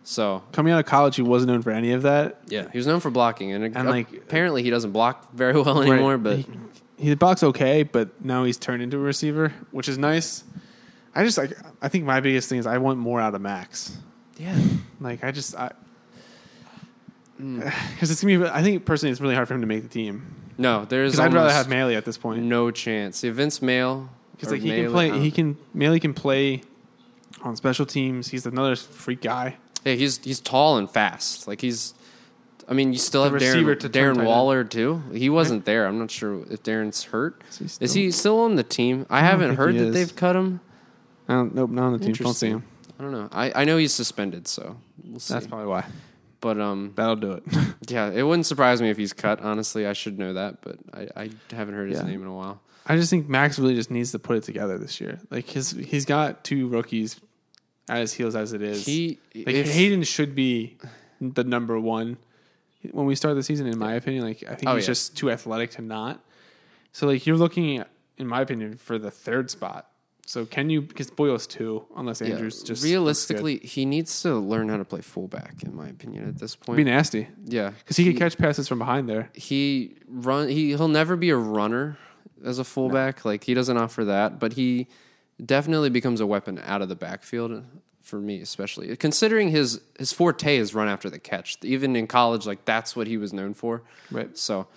So Coming out of college, he wasn't known for any of that. yeah, he was known for blocking, and, And, like- apparently he doesn't block very well anymore. Right. But he, he blocks okay, but now he's turned into a receiver, which is nice. I just like. I think my biggest thing is I want more out of Max. yeah, Like I just I Mm. because it's gonna be. I think personally, it's really hard for him to make the team. no, there's. I'd rather have Mayle at this point. no chance. See, Vince Mayle Because like he Mayle- can play, he can Mayle can play on special teams. He's another freak guy. Yeah, he's he's tall and fast. Like he's. I mean, you still The have receiver Darren, to turn tight Darren end. Waller too. He wasn't there. I'm not sure if Darren's hurt. Is he still- on the team? I, haven't think heard he that is. they've cut him. I don't, nope, not on the team. Don't see Interesting. him. I don't know. I, I know he's suspended, so we'll see. That's probably why. but um, That'll do it. yeah, it wouldn't surprise me if he's cut. Honestly, I should know that, but I, I haven't heard his Yeah. name in a while. I just think Max really just needs to put it together this year. Like his, he's got two rookies at his heels as it is. He like if- Hayden should be the number one when we start the season. In my opinion, like I think Oh, he's yeah. just too athletic to not. So like you're looking, at, in my opinion, for the third spot. So can you? Because Boyle's two, unless yeah, Andrews just realistically, he needs to learn how to play fullback. In my opinion, at this point, be nasty yeah, because he, could catch passes from behind there. he run he he'll never be a runner as a fullback like he doesn't offer that but he definitely becomes a weapon out of the backfield for me especially considering his his forte is run after the catch even in college like that's what he was known for Right. so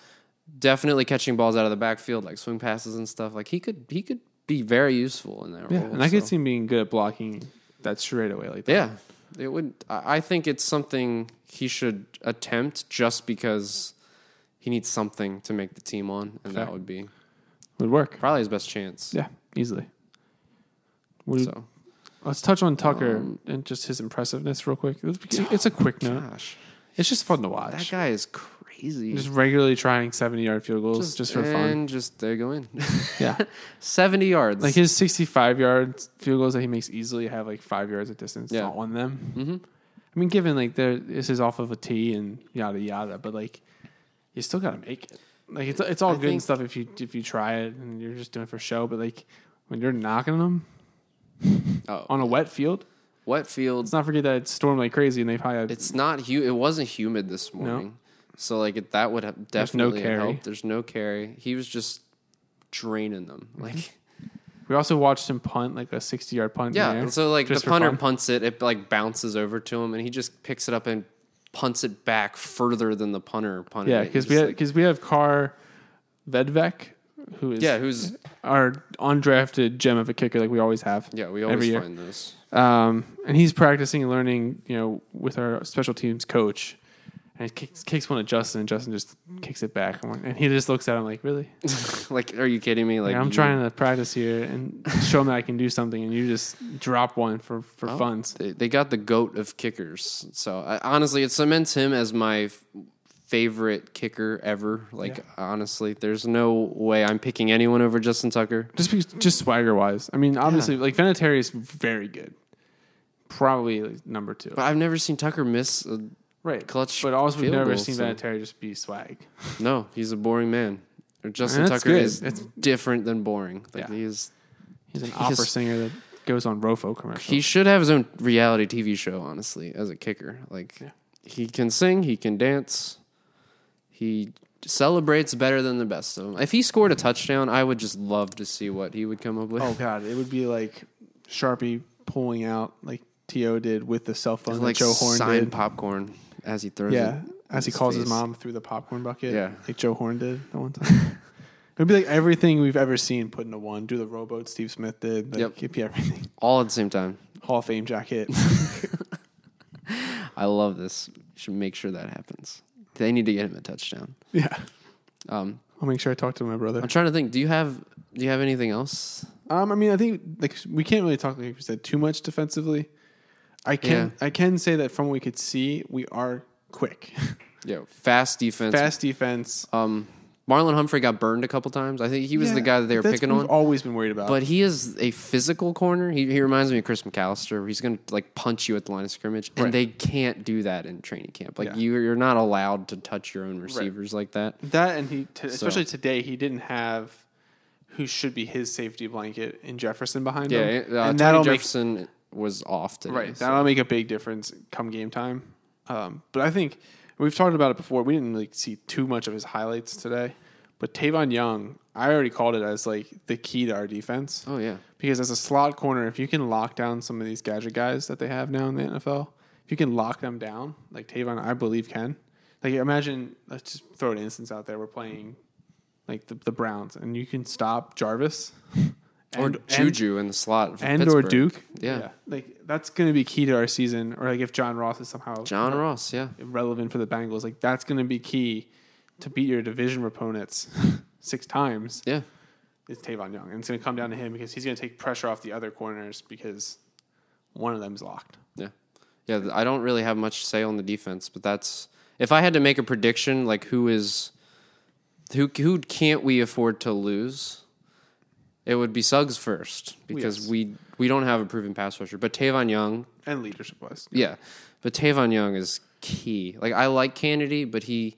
definitely catching balls out of the backfield like swing passes and stuff like he could he could be very useful in that Yeah, role and I could see him being good at blocking that straight away like that. Yeah, it would. I I think it's something he should attempt just because he needs something to make the team on, and that would be would work. probably his best chance. Yeah, easily. We, So, Let's touch on Tucker Um, and just his impressiveness real quick. It's, it's a quick note. gosh, It's just fun to watch. that guy is crazy. Just regularly trying seventy yard field goals just, for fun. and just they go in. Yeah, Seventy yards. like his sixty-five yard field goals that he makes easily have like five yards of distance Yeah. on them. hmm I mean, given like there this is off of a tee and yada yada, but like you still got to make it. Like it's it's all I good and stuff if you if you try it and you're just doing it for show, but like when you're knocking them Oh, on a wet field, wet field. let's not forget that it stormed like crazy and they probably had It's not hu- It wasn't humid this morning, so like it, that would have no definitely carry. helped. There's no carry. He was just draining them. Mm-hmm. Like We also watched him punt like a sixty yard punt. in Yeah, and so like just the for punter fun. punts it, it like bounces over to him, and he just picks it up and punts it back further than the punter punted. Yeah, because we because we have Kaare, Vedvik, who is Yeah, who's our undrafted gem of a kicker, like we always have. yeah, we always year. find those. Um, and he's practicing and learning, you know, with our special teams coach. And he kicks, kicks one at Justin, and Justin just kicks it back. And and he just looks at him like, "Really? like, are you kidding me? Like, Like, I'm you- trying to practice here and show him that I can do something, and you just drop one for for Oh, funds." They, they got the goat of kickers. So I, honestly, it cements him as my favorite kicker ever. Like honestly, there's no way I'm picking anyone over Justin Tucker. Just because, just swagger wise. I mean, obviously, like Vinatieri is very good, probably like, number two. But I've never seen Tucker miss. A, right, clutch But also, we've never goal, seen so- Vinatieri just be swag. no, he's a boring man. Or Justin And Tucker good. is It's- different than boring. Like Yeah. he is. He's an He opera singer that goes on Rofo commercials. He should have his own reality TV show. Honestly, as a kicker, like Yeah. he can sing, he can dance, he celebrates better than the best of them. If he scored a touchdown, I would just love to see what he would come up with. Oh god, it would be like Sharpie pulling out like To did with the cell phone like Joe Horn sign did. popcorn as he throws yeah, as he his calls his mom through the popcorn bucket. Yeah. like Joe Horn did that one time. it would be like everything we've ever seen put into one. Do the rowboat Steve Smith did. Like, Yep. It'd be everything. all at the same time. Hall of Fame jacket. I love this. Should make sure that happens. They need to get him a touchdown. yeah, Um, I'll make sure I talk to my brother. I'm trying to think. Do you have Do you have anything else? Um, I mean, I think like we can't really talk like we said too much defensively. I can I can say that from what we could see, we are quick, Yeah, fast defense. fast defense. Um, Marlon Humphrey got burned a couple times. I think he was the guy that they were that's picking what on. Always been worried about. But he is a physical corner. He, he reminds me of Chris McAlister. He's going to like punch you at the line of scrimmage, and Right. they can't do that in training camp. Like Yeah. you, you're not allowed to touch your own receivers like that. that and he, t- especially today, he didn't have who should be his safety blanket in Jefferson behind Yeah, him, uh, and Tony that'll make Jefferson was off today. right. so- That'll make a big difference come game time. Um, but I think we've talked about it before. We didn't really see too much of his highlights today. But Tavon Young, I already called it as like the key to our defense. Oh yeah, Because as a slot corner, if you can lock down some of these gadget guys that they have now in the NFL, if you can lock them down, like Tavon, I believe can. Like imagine, let's just throw an instance out there. We're playing like the, the Browns, and you can stop Jarvis or and, Juju in the slot, for and, and or Duke. Yeah. like that's going to be key to our season. Or like if John Ross is somehow John Ross. Yeah, relevant for the Bengals, like that's going to be key to beat your division opponents six times yeah. is Tavon Young. And it's going to come down to him because he's going to take pressure off the other corners because one of them's locked. Yeah. Yeah, I don't really have much say on the defense, but that's if I had to make a prediction like who is who who can't we afford to lose? It would be Suggs first because Yes. we we don't have a proven pass rusher, but Tavon Young, And leadership wise. yeah, but Tavon Young is key. Like I like Kennedy, but he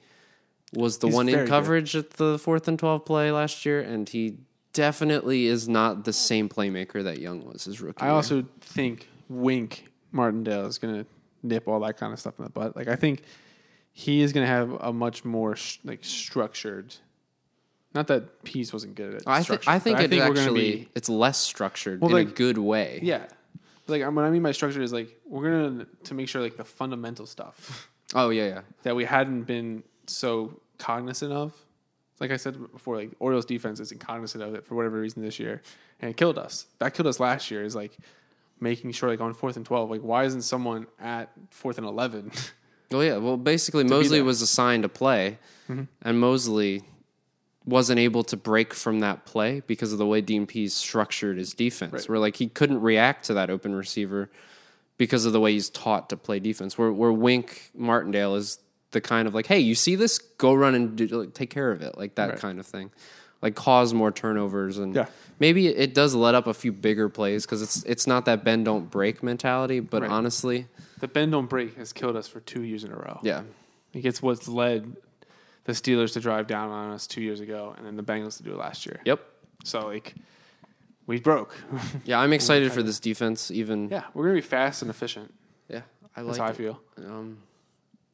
was the He's one in very good. coverage at the fourth and twelve play last year, and he definitely is not the same playmaker that Young was his rookie. I year. also think Wink Martindale is going to nip all that kind of stuff in the butt. Like I think he is going to have a much more sh- like structured. Not that Pees wasn't good at. I, I think it we're gonna actually be- it's less structured Well, in a good way. yeah. Like what I mean by structure is like we're gonna to make sure like the fundamental stuff Oh yeah, yeah. that we hadn't been so cognizant of. Like I said before, like Orioles defense isn't cognizant of it for whatever reason this year, and it killed us. That killed us last year. Is like making sure, like on fourth and twelve, like why isn't someone at fourth and eleven? Well, yeah. Well, basically, Mosley. Mm-hmm. was assigned to play, and Mosley wasn't able to break from that play because of the way Pees structured his defense. Right. Where like he couldn't react to that open receiver because of the way he's taught to play defense. Where where Wink Martindale is the kind of like, hey, you see this? Go run and do, like, take care of it, like that Right. kind of thing. Like cause more turnovers and Yeah. maybe it does let up a few bigger plays because it's it's not that bend don't break mentality. But Right. honestly, the bend don't break has killed us for two years in a row. yeah, Like it's what's led the Steelers to drive down on us two years ago, and then the Bengals to do it last year. yep. So like we broke. Yeah, I'm excited for this defense. Even yeah, we're gonna be fast and efficient. Yeah, I That's like how I feel. Um,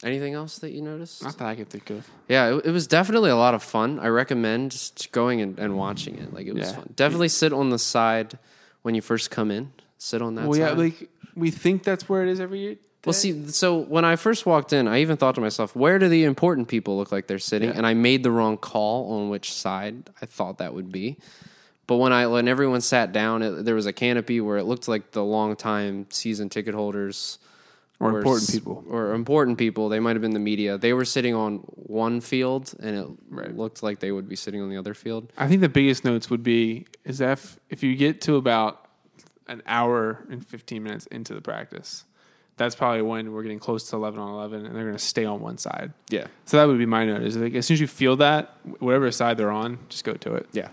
anything else that you noticed? Not that I can think of. Yeah, it, it was definitely a lot of fun. I recommend just going and, and watching it. Like it was Yeah. fun. Definitely sit on the side when you first come in. Sit on that well, yeah, like we think that's where it is every Well, see, so when I first walked in, I even thought to myself, where do the important people look like they're sitting? Yeah. And I made the wrong call on which side I thought that would be. But when I when everyone sat down, it, there was a canopy where it looked like the long-time season ticket holders Or were important people. or important people. They might have been the media. They were sitting on one field, and it Right. looked like they would be sitting on the other field. I think the biggest notes would be is if, if you get to about an hour and 15 minutes into the practice, that's probably when we're getting close to 11 on 11 and they're going to stay on one side. Yeah, So that would be my note is like as soon as you feel that, whatever side they're on, just go to it. yeah.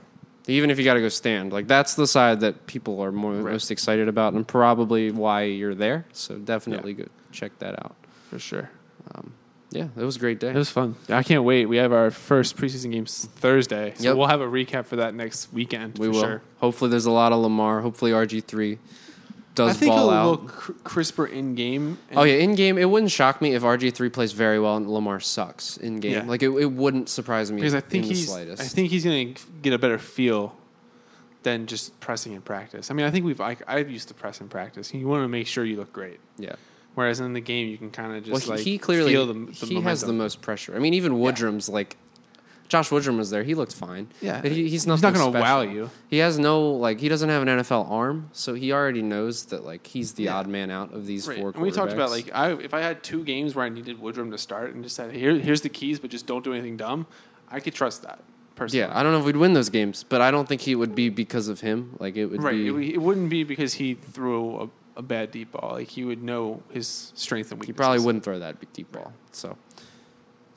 Even if you got to go stand, like that's the side that people are more Right. most excited about, and probably why you're there. So definitely go check that out. For sure. Um, yeah, it was a great day. It was fun. I can't wait. We have our first preseason games Thursday. So Yep. we'll have a recap for that next weekend. we for will. Sure. Hopefully, there's a lot of Lamar. Hopefully, RG three does I think ball it'll out. look cr- crisper in game. Oh yeah, in game, it wouldn't shock me if RG three plays very well and Lamar sucks in game. Yeah. Like it, it wouldn't surprise me because I think in the he's slightest. I think he's going to get a better feel than just pressing in practice. I mean, I think we've I, I've used to press in practice. You want to make sure you look great. yeah. Whereas in the game, you can kind of Well, just he, like he clearly feel the, the he has the most pressure. I mean, even Woodrum's like Josh Woodrum was there. He looked fine. Yeah, but he, he's he's not. not going gonna wow you. He has no like. He doesn't have an NFL arm, so he already knows that like he's the Yeah. odd man out of these Right. four. And we talked about like I if I had two games where I needed Woodrum to start and just said here here's the keys, but just don't do anything dumb. I could trust that personally. Yeah, I don't know if we'd win those games, but I don't think he would be because of him. Like it would right. be. It, it wouldn't be because he threw a, a bad deep ball. Like he would know his strength and he probably wouldn't throw that deep ball. So,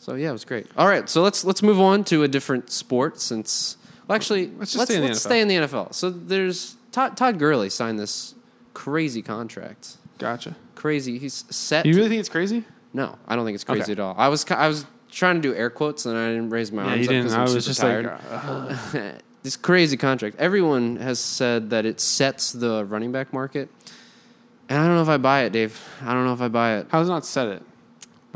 so yeah, it was great. All right, so let's let's move on to a different sport since. Well, actually, Let's just stay in the let's NFL. stay in the NFL. So there's Todd, Todd Gurley signed this crazy contract. Gotcha. Crazy. He's set. You really think it's crazy? no, I don't think it's crazy Okay. at all. I was I was trying to do air quotes and I didn't raise my Yeah, arms you up didn't. because I was just tired. like, uh, this crazy contract. Everyone has said that it sets the running back market, and I don't know if I buy it, Dave. I don't know if I buy it how's not set it?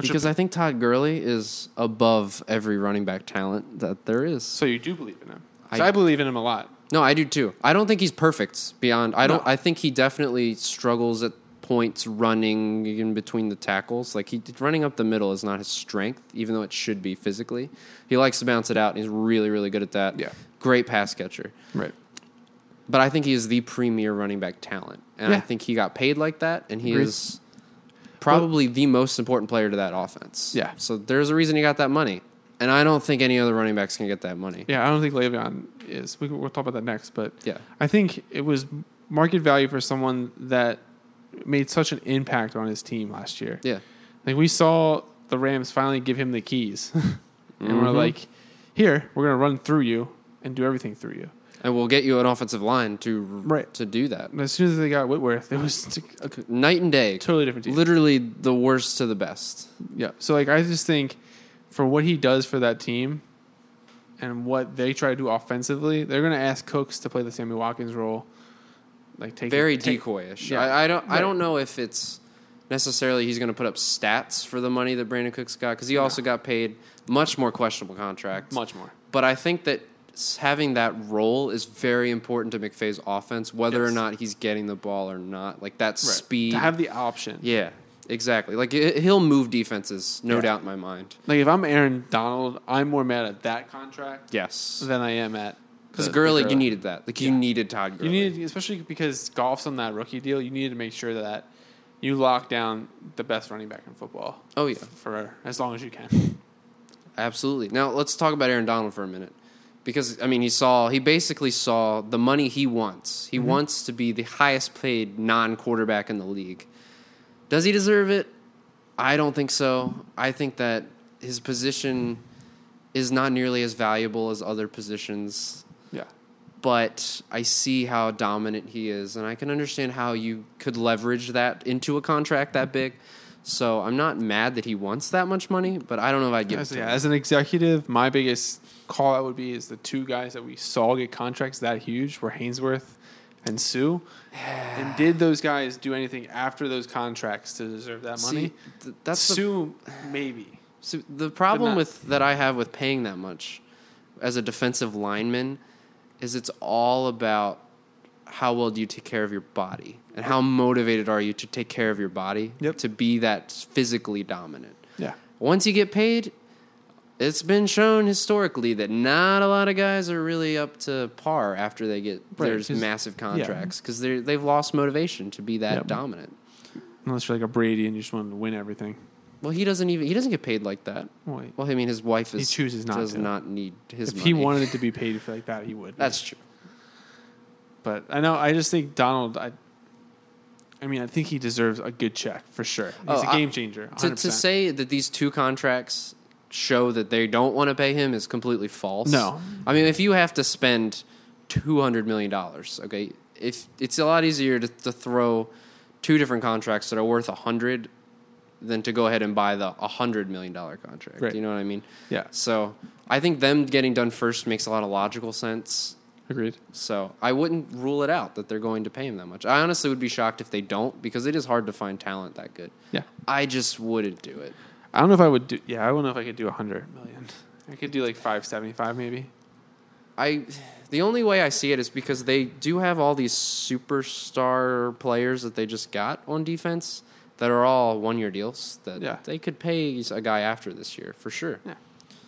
Because I think Todd Gurley is above every running back talent that there is. So you do believe in him? I- I, believe in him a lot. No, I do too. I don't think he's perfect. Beyond, I don't. No. I think he definitely struggles at points running in between the tackles. Like he running up the middle is not his strength, even though it should be physically. He likes to bounce it out, and he's really, really good at that. Yeah. great pass catcher. Right. But I think he is the premier running back talent, and I think he got paid like that, and he Agreed. is probably the most important player to that offense. Yeah. So there's a reason he got that money, and I don't think any other running backs can get that money. Yeah, I don't think Le'Veon is. We, we'll talk about that next, but Yeah. I think it was market value for someone that made such an impact on his team last year. Yeah. Like we saw the Rams finally give him the keys, and we're Mhm. like, "Here, we're gonna run through you and do everything through you." And we'll get you an offensive line to Right. to do that. As soon as they got Whitworth, it was a Night and day. totally different team. Literally the worst to the best. Yeah. So like I just think for what he does for that team and what they try to do offensively, they're gonna ask Cooks to play the Sammy Watkins role. Like take Very take, decoyish. yeah. I, I don't. I don't know if it's necessarily he's going to put up stats for the money that Brandin Cooks got because he also got paid much more questionable contract. much more. But I think that having that role is very important to McVay's offense, whether or not he's getting the ball or not. Like that speed. To have the option. yeah, exactly. Like it, he'll move defenses, no Yeah. doubt in my mind. Like if I'm Aaron Donald, I'm more mad at that contract Yes, than I am at because Gurley, you needed that. Like you needed Todd Gurley. You needed, especially because Goff's on that rookie deal. You needed to make sure that you lock down the best running back in football oh yeah. for as long as you can. Absolutely. Now let's talk about Aaron Donald for a minute, because I mean he saw he basically saw the money he wants. He mm-hmm. wants to be the highest paid non-quarterback in the league. Does he deserve it? I don't think so. I think that his position is not nearly as valuable as other positions. Yeah. But I see how dominant he is, and I can understand how you could leverage that into a contract that big. So I'm not mad that he wants that much money, but I don't know if I'd give it to yeah, him. as an executive, my biggest call out would be is the two guys that we saw get contracts that huge were Haynesworth and Suh. and did those guys do anything after those contracts to deserve that money? See, th- that's the, Suh, maybe. so the problem with that I have with paying that much as a defensive lineman is it's all about how well do you take care of your body and how motivated are you to take care of your body Yep. to be that physically dominant. Yeah. Once you get paid, it's been shown historically that not a lot of guys are really up to par after they get Right, there's 'cause- massive contracts because they they've lost motivation to be that Yep. dominant. Unless you're like a Brady and you just want to win everything. Well, he doesn't even he doesn't get paid like that. Wait. Well, I mean, his wife is he chooses not does to. not need his. If money. he wanted it to be paid for like that, he would. that's true. But I know. I just think Donald. I. I mean, I think he deserves a good check for sure. He's Oh, a game changer. 100%. To, to say that these two contracts show that they don't want to pay him is completely false. No. I mean if you have to spend two hundred million dollars, okay, if it's a lot easier to, to throw two different contracts that are worth a hundred than to go ahead and buy the a hundred million dollar contract. Right. You know what I mean? yeah, So I think them getting done first makes a lot of logical sense. agreed. So I wouldn't rule it out that they're going to pay him that much. I honestly would be shocked if they don't because it is hard to find talent that good. Yeah, I just wouldn't do it. I don't know if I would do. Yeah, I don't know if I could do a hundred million. I could do like five seventy five maybe. I the only way I see it is because they do have all these superstar players that they just got on defense that are all one year deals that Yeah. they could pay a guy after this year for sure. Yeah.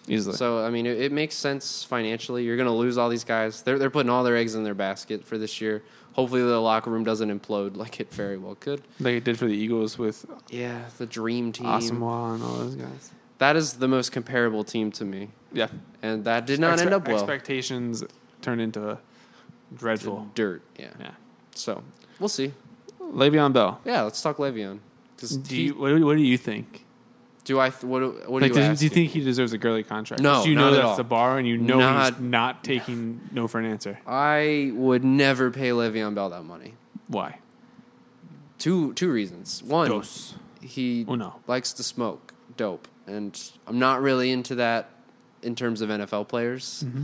Easily. So I mean, it, it makes sense financially. You're going to lose all these guys. They're they're putting all their eggs in their basket for this year. Hopefully, the locker room doesn't implode like it very well could. like it did for the Eagles with Yeah, the dream team. Asomugha and all those guys. That is the most comparable team to me, Yeah, and that did not Expe- end up well. Expectations turned into dreadful. Dirt. Yeah. Yeah, So we'll see. Le'Veon Bell. Yeah, let's talk Le'Veon. Do he- you, what, what do you think? Do I? What? do- What Like, do you do, ask? do you think he deserves a Gurley contract? No, Do you not know at that's all. the bar, and you know Not- he's not taking no for an answer. I would never pay Le'Veon Bell that money. Why? Two two reasons. One, Dos. he Uno. likes to smoke dope, and I'm not really into that in terms of NFL players Mm-hmm.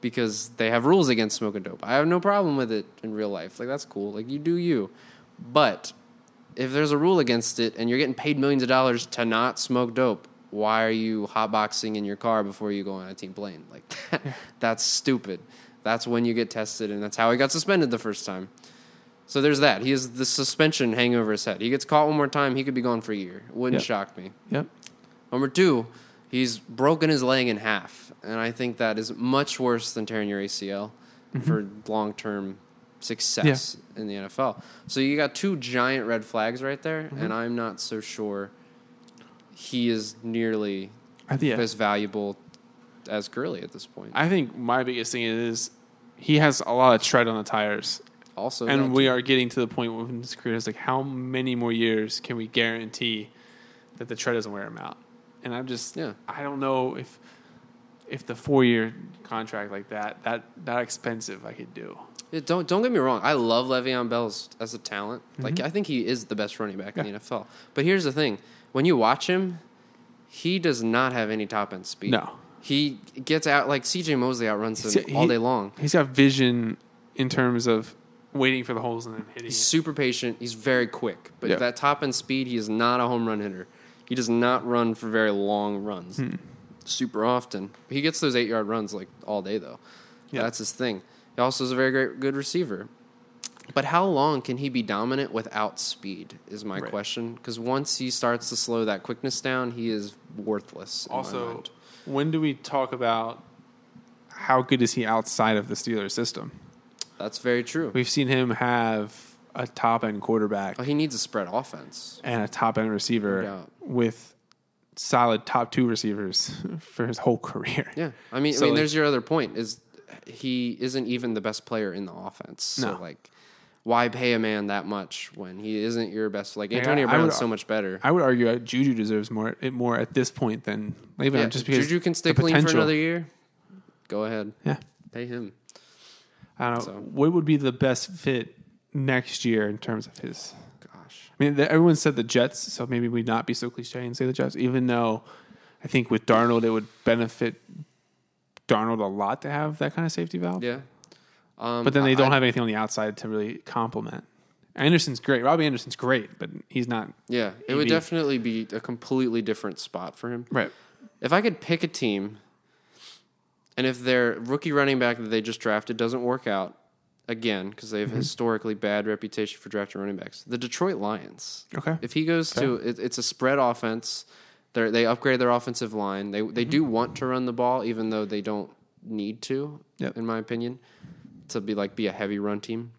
because they have rules against smoking dope. I have no problem with it in real life. Like that's cool. Like you do you, but if there's a rule against it and you're getting paid millions of dollars to not smoke dope, why are you hotboxing in your car before you go on a team plane? Like that's stupid. That's when you get tested, and that's how he got suspended the first time. So there's that. He has the suspension hanging over his head. He gets caught one more time, he could be gone for a year. It Wouldn't Yep. shock me. Yep. Number two, he's broken his leg in half, and I think that is much worse than tearing your ACL mm-hmm. for long term success in the NFL. So you got two giant red flags right there, mm-hmm. and I'm not so sure he is nearly I think. as valuable as Gurley at this point. I think my biggest thing is he has a lot of tread on the tires, also, and we are getting to the point in his career is like, how many more years can we guarantee that the tread doesn't wear him out? And I'm just, Yeah. I don't know if if the four year contract like that that that expensive I could do. Yeah, don't don't get me wrong. I love Le'Veon Bell as, as a talent. Like I think he is the best running back in Mm-hmm. The NFL. But here's the thing: when you watch him, he does not have any top end speed. No. he gets out like C.J. Mosley outruns him He- all day long. He's got vision in terms of waiting for the holes and then hitting. He's it. super patient. He's very quick, but Yeah. that top end speed, he is not a home run hitter. He does not run for very long runs, Hmm. super often. He gets those eight yard runs like all day though. Yeah. That's his thing. He also is a very great good receiver. But how long can he be dominant without speed? Is my Right. question. Because once he starts to slow that quickness down, he is worthless. Also, when do we talk about how good is he outside of the Steelers system? that's very true. We've seen him have a top end quarterback Oh, he needs a spread offense. and a top end receiver with solid top two receivers for his whole career. Yeah, I mean, So, I mean, like- there's your other point is he isn't even the best player in the offense. So No. like, why pay a man that much when he isn't your best? Like Antonio I Brown's would- so much better. I would argue Juju deserves more it more at this point than Le'Veon, yeah, just because Juju can stay clean for another year. Go ahead, Yeah, pay him. I don't know. So- What would be the best fit next year in terms of his? Gosh, I mean, everyone said the Jets, so maybe we'd not be so cliche and say the Jets, even though I think with Darnold it would benefit Darnold a lot to have that kind of safety valve. yeah. Um, But then they don't I- have anything on the outside to really complement. Anderson's great. Robbie Anderson's great, but he's not Yeah, it would definitely be a completely different spot for him. right. If I could pick a team, and if their rookie running back that they just drafted doesn't work out, again because they have Mm-hmm. historically bad reputation for drafting running backs. The Detroit Lions. Okay. If he goes to it, it's a spread offense. They they upgrade their offensive line. They they mm-hmm. do want to run the ball, even though they don't need to. Yep. In my opinion, to be like be a heavy run team.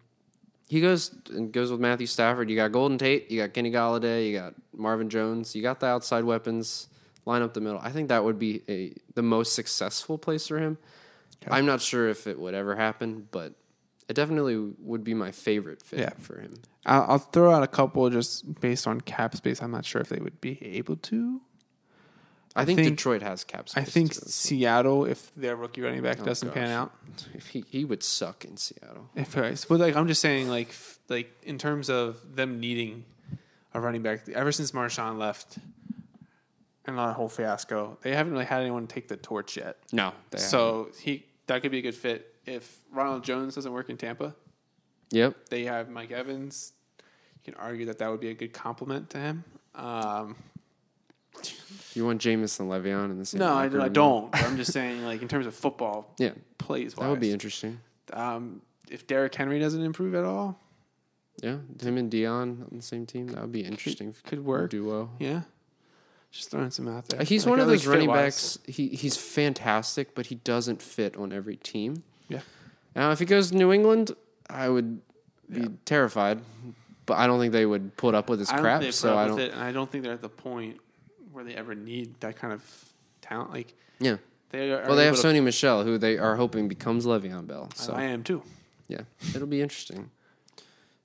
He goes and goes with Matthew Stafford. You got Golden Tate, you got Kenny Golladay, you got Marvin Jones, you got the outside weapons. Line up the middle. I think that would be a the most successful place for him. I'm not sure if it would ever happen, but it definitely would be my favorite fit Yeah. for him. I'll, I'll throw out a couple just based on cap space. I'm not sure if they would be able to. I, think, think- Detroit has cap I think too. Seattle, if their rookie running back Oh, doesn't pan out, If he, he would suck in Seattle. if but like I'm just saying, like like in terms of them needing a running back, ever since Marshawn left and that whole fiasco, they haven't really had anyone take the torch yet. No, So he that could be a good fit if Ronald Jones doesn't work in Tampa. yep. They have Mike Evans. You can argue that that would be a good compliment to him. Um, You want Jameis and Le'Veon in the same? no, I, I don't. I'm just saying, like in terms of football Yeah, plays, that would be interesting. Um, if Derrick Henry doesn't improve at all, Yeah, him and Dion on the same team. That would be interesting. could work. duo. Yeah, just throwing some out there. Uh, He's Like, one of like those running backs. He he's fantastic, but he doesn't fit on every team. Yeah, Now, if he goes to New England, I would be Yeah. terrified. But I don't think they would put up with his crap. So I don't. it, and I don't think they're at the point where they ever need that kind of talent. Like Yeah. they are. Well, they have to- Sony Michel, who they are hoping becomes Le'Veon Bell. So I am too. yeah, it'll be interesting.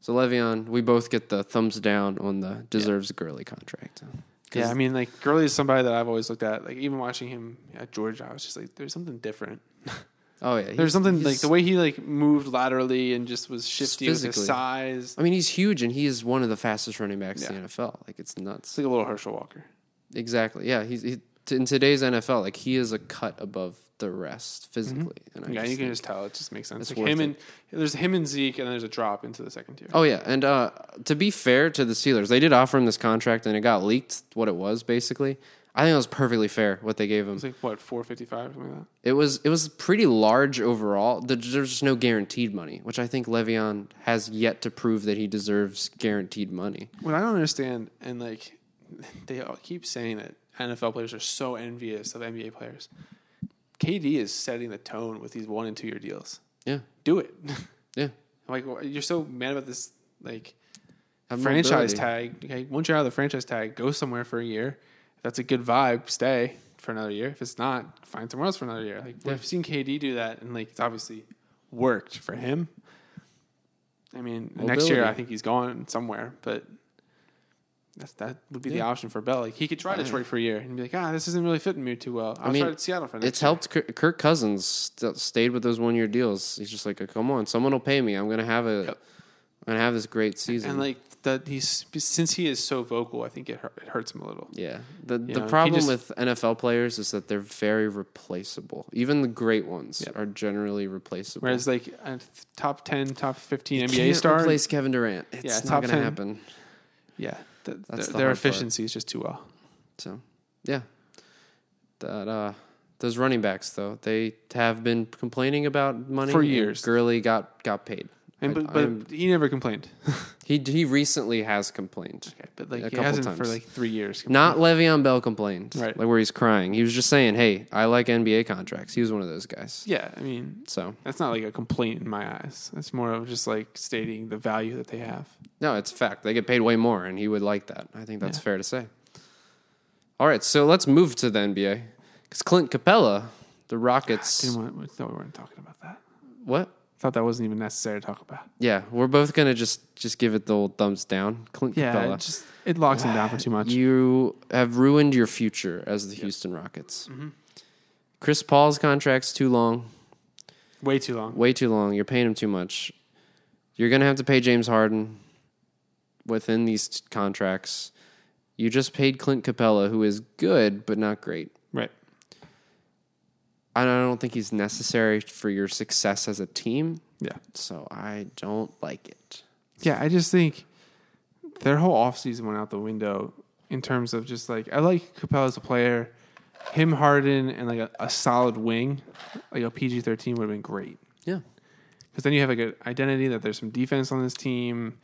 So Le'Veon, we both get the thumbs down on the deserves Gurley contract. Yeah, I mean, like Gurley is somebody that I've always looked at. Like even watching him at Georgia, I was just like, there's something different. Oh yeah, There's something like the way he like moved laterally and just was shifty with his size. I mean, he's huge, and he is one of the fastest running backs in the NFL. Like it's nuts. It's like a little Herschel Walker. Exactly. Yeah, he's he, in today's NFL. Like he is a cut above the rest physically. And I Mm-hmm. Yeah, you can just tell it just makes sense. Like him and there's him and Zeke, and then there's a drop into the second tier. Oh yeah, and uh, to be fair to the Steelers, they did offer him this contract, and it got leaked what it was basically. I think it was perfectly fair what they gave him. It's like what four fifty five something like that. It was it was pretty large overall. There's just no guaranteed money, which I think Le'Veon has yet to prove that he deserves guaranteed money. What I don't understand, and like they all keep saying that NFL players are so envious of NBA players. KD is setting the tone with these one and two year deals. Yeah, Do it. yeah. like you're so mad about this like Have franchise tag. Okay, once you're out of the franchise tag, go somewhere for a year. If that's a good vibe, stay for another year. If it's not, find somewhere else for another year. Like we've seen KD do that, and like it's obviously worked for him. I mean, next year I think he's going somewhere, but that's that would be the option for Bell. Like he could try Detroit for a year and be like, ah, this isn't really fitting me too well. I'll mean, try Seattle for next It's year. helped Kirk Kirk Cousins st- stayed with those one year deals. He's just like, come on, someone will pay me. I'm gonna have a, Yep. I'm gonna have this great season. And like that, he's since he is so vocal, I think it, hurt, it hurts him a little. Yeah. The You the know, problem just- with NFL players is that they're very replaceable. Even the great ones are generally replaceable. Whereas like a top ten, top fifteen you NBA star, replace Kevin Durant. It's Yeah, not going to 10. happen. yeah, th- That's their, the their hard part. efficiency is just too well. So, yeah. That uh those running backs though, they have been complaining about money For years. Gurley got got paid. And but, but I'm- he never complained. he he recently has complained. okay, but like A he couple hasn't for times. like three years. Not Le'Veon Bell complained, Right. like where he's crying. He was just saying, "Hey, I like NBA contracts." He was one of those guys. Yeah, I mean So that's not like a complaint in my eyes. That's more of just like stating the value that they have. No, it's a fact. They get paid way more, and he would like that. I think that's Yeah. fair to say. All right, so let's move to the NBA because Clint Capela, the Rockets. Didn't want, we thought we weren't talking about that. what? I thought that wasn't even necessary to talk about. Yeah, we're both gonna just just give it the old thumbs down. Clint Yeah, Capela, it just it locks him down for too much. you have ruined your future as the Houston Rockets. Mm-hmm. Chris Paul's contract's too long, Way too long. way too long. You're paying him too much. You're gonna have to pay James Harden within these t- contracts. You just paid Clint Capela, who is good but not great. I don't think he's necessary for your success as a team, Yeah. so I don't like it. Yeah, I just think their whole offseason went out the window in terms of just like I like Capela as a player. Him Harden and like a, a solid wing, like a PG thirteen would have been great. Yeah. Because then you have like an identity that there's some defense on this team.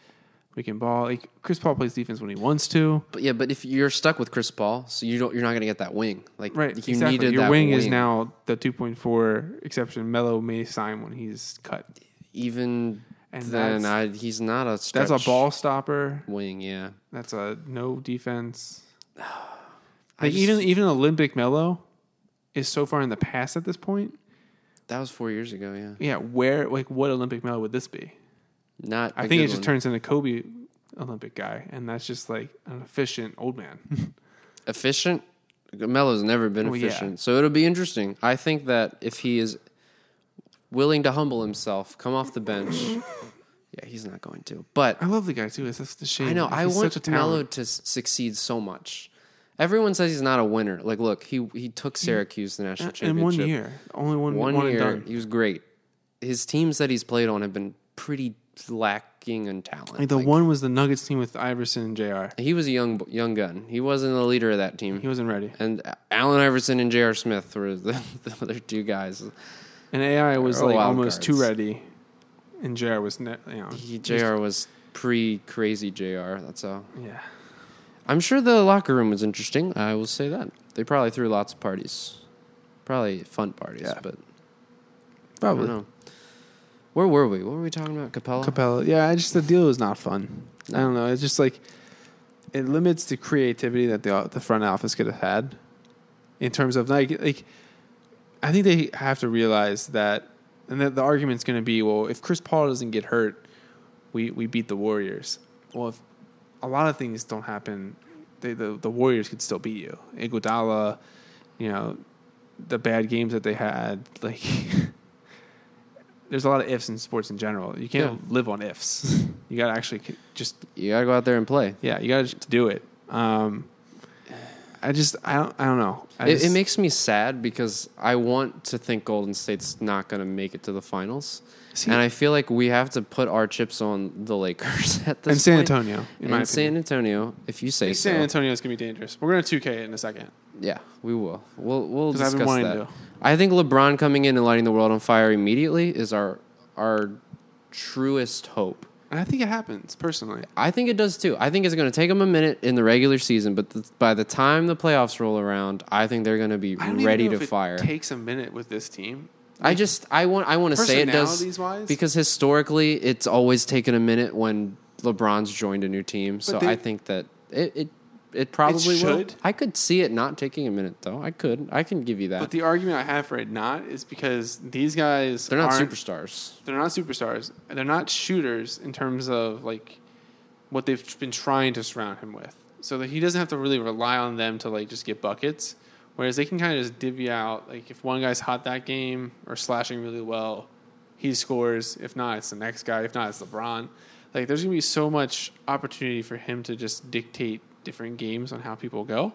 We can ball. Like Chris Paul plays defense when he wants to. But yeah, but if you're stuck with Chris Paul, so you don't, you're not going to get that wing. Like Right. you exactly. needed Your that wing, is now the 2.4 exception. Melo may sign when he's cut. even And then. I, he's not a That's a ball stopper. wing. Yeah, That's a no defense. Like just- even even Olympic Melo is so far in the past at this point. that was four years ago. Yeah, Yeah, where like what Olympic Melo would this be? Not. I think it just one. turns into Kobe Olympic guy, and that's just like an efficient old man. efficient. Melo's never been Well, yeah. efficient, so it'll be interesting. I think that if he is willing to humble himself, come off the bench. yeah, he's not going to. But I love the guy too. It's just a shame. I know I want Melo to succeed so much. Everyone says he's not a winner. Like, look, he he took Syracuse to the national championship in one year, only one One, one year, he was great. His teams that he's played on have been pretty lacking in talent. Like the Like, one was the Nuggets team with Iverson and J.R. he was a young young gun. He wasn't the leader of that team. He wasn't ready, and Allen Iverson and J.R. Smith were the, the other two guys. and AI was like almost too ready, and J.R. was ne- you know He, J.R. was pre crazy J.R. That's all. yeah. I'm sure the locker room was interesting. I will say that they probably threw lots of parties, probably fun parties. Yeah. But Probably. Where were we? What were we talking about? Capela. Capela. Yeah, I just the deal is not fun. I don't know. It's just like it limits the creativity that the the front office could have had in terms of like like I think they have to realize that and that the argument's going to be well if Chris Paul doesn't get hurt we we beat the Warriors. Well, if a lot of things don't happen they, the the Warriors could still beat you. Iguodala, you know, the bad games that they had like there's a lot of ifs in sports in general. You can't live on ifs. You got to actually just You gotta go out there and play. yeah, you got to do it. Um, I just I don't I don't know. I It, just- it makes me sad because I want to think Golden State's not going to make it to the finals, See- and I feel like we have to put our chips on the Lakers at this and San point. Antonio. In my and San opinion. Antonio, if you say so. San Antonio is gonna be dangerous. We're gonna two K it in a second. Yeah, we will. We'll we'll 'Cause I've been discuss wanting that. to. I think LeBron coming in and lighting the world on fire immediately is our our truest hope. And I think it happens personally. I think it does too. I think it's going to take them a minute in the regular season, but the, by the time the playoffs roll around, I think they're going to be ready to fire. It takes a minute with this team. I just I want I want to say it does Personalities-wise? because historically it's always taken a minute when LeBron's joined a new team. So they- I think that it it, it probably will. should. I could see it not taking a minute though. I could. I can give you that. But the argument I have for it not is because these guys they're not superstars. They're not superstars. They're not shooters in terms of like what they've been trying to surround him with. So that he doesn't have to really rely on them to like just get buckets. Whereas they can kind of just divvy out like if one guy's hot that game or slashing really well, he scores. If not, it's the next guy. If not, it's LeBron. Like there's gonna be so much opportunity for him to just dictate different games on how people go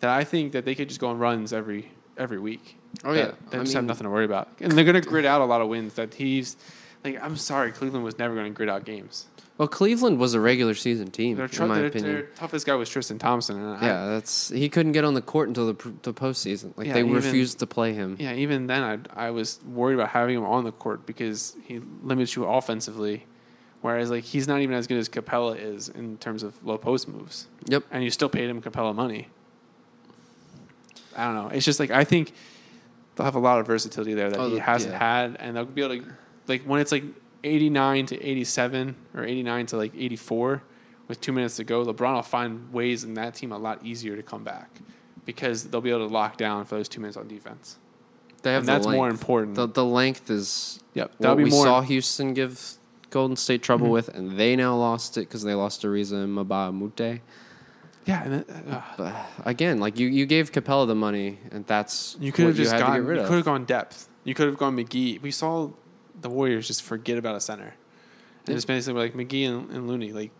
that I think that they could just go on runs every every week. Oh, yeah. they just have nothing to worry about, and they're gonna grit out a lot of wins. That he's like, I'm sorry, Cleveland was never gonna grit out games. Well, Cleveland was a regular season team, Their, in my their, opinion. their toughest guy was Tristan Thompson, and I, yeah, that's he couldn't get on the court until the the postseason. Like Yeah, they even- refused to play him. yeah, even then, I I was worried about having him on the court because he limits you offensively, whereas like he's not even as good as Capela is in terms of low post moves. Yep. and you still paid him Capela money. I don't know. It's just like I think they'll have a lot of versatility there that Oh, he hasn't yeah. had, and they'll be able to like when it's like eighty nine to eighty seven or eighty nine to like eighty four with two minutes to go. LeBron will find ways in that team a lot easier to come back because they'll be able to lock down for those two minutes on defense. They have And the that's more important. The the length is Yep, what that'll be we more. saw Houston give Golden State trouble Mhm. with, and they now lost it because they lost to Riza and Mbah a Moute. yeah, and it, uh, But again, like you, you gave Capela the money, and that's you could have just you had gone. to get rid You could have gone depth. You could have gone McGee. We saw the Warriors just forget about a center. And Yeah. just basically like McGee and, and Looney, like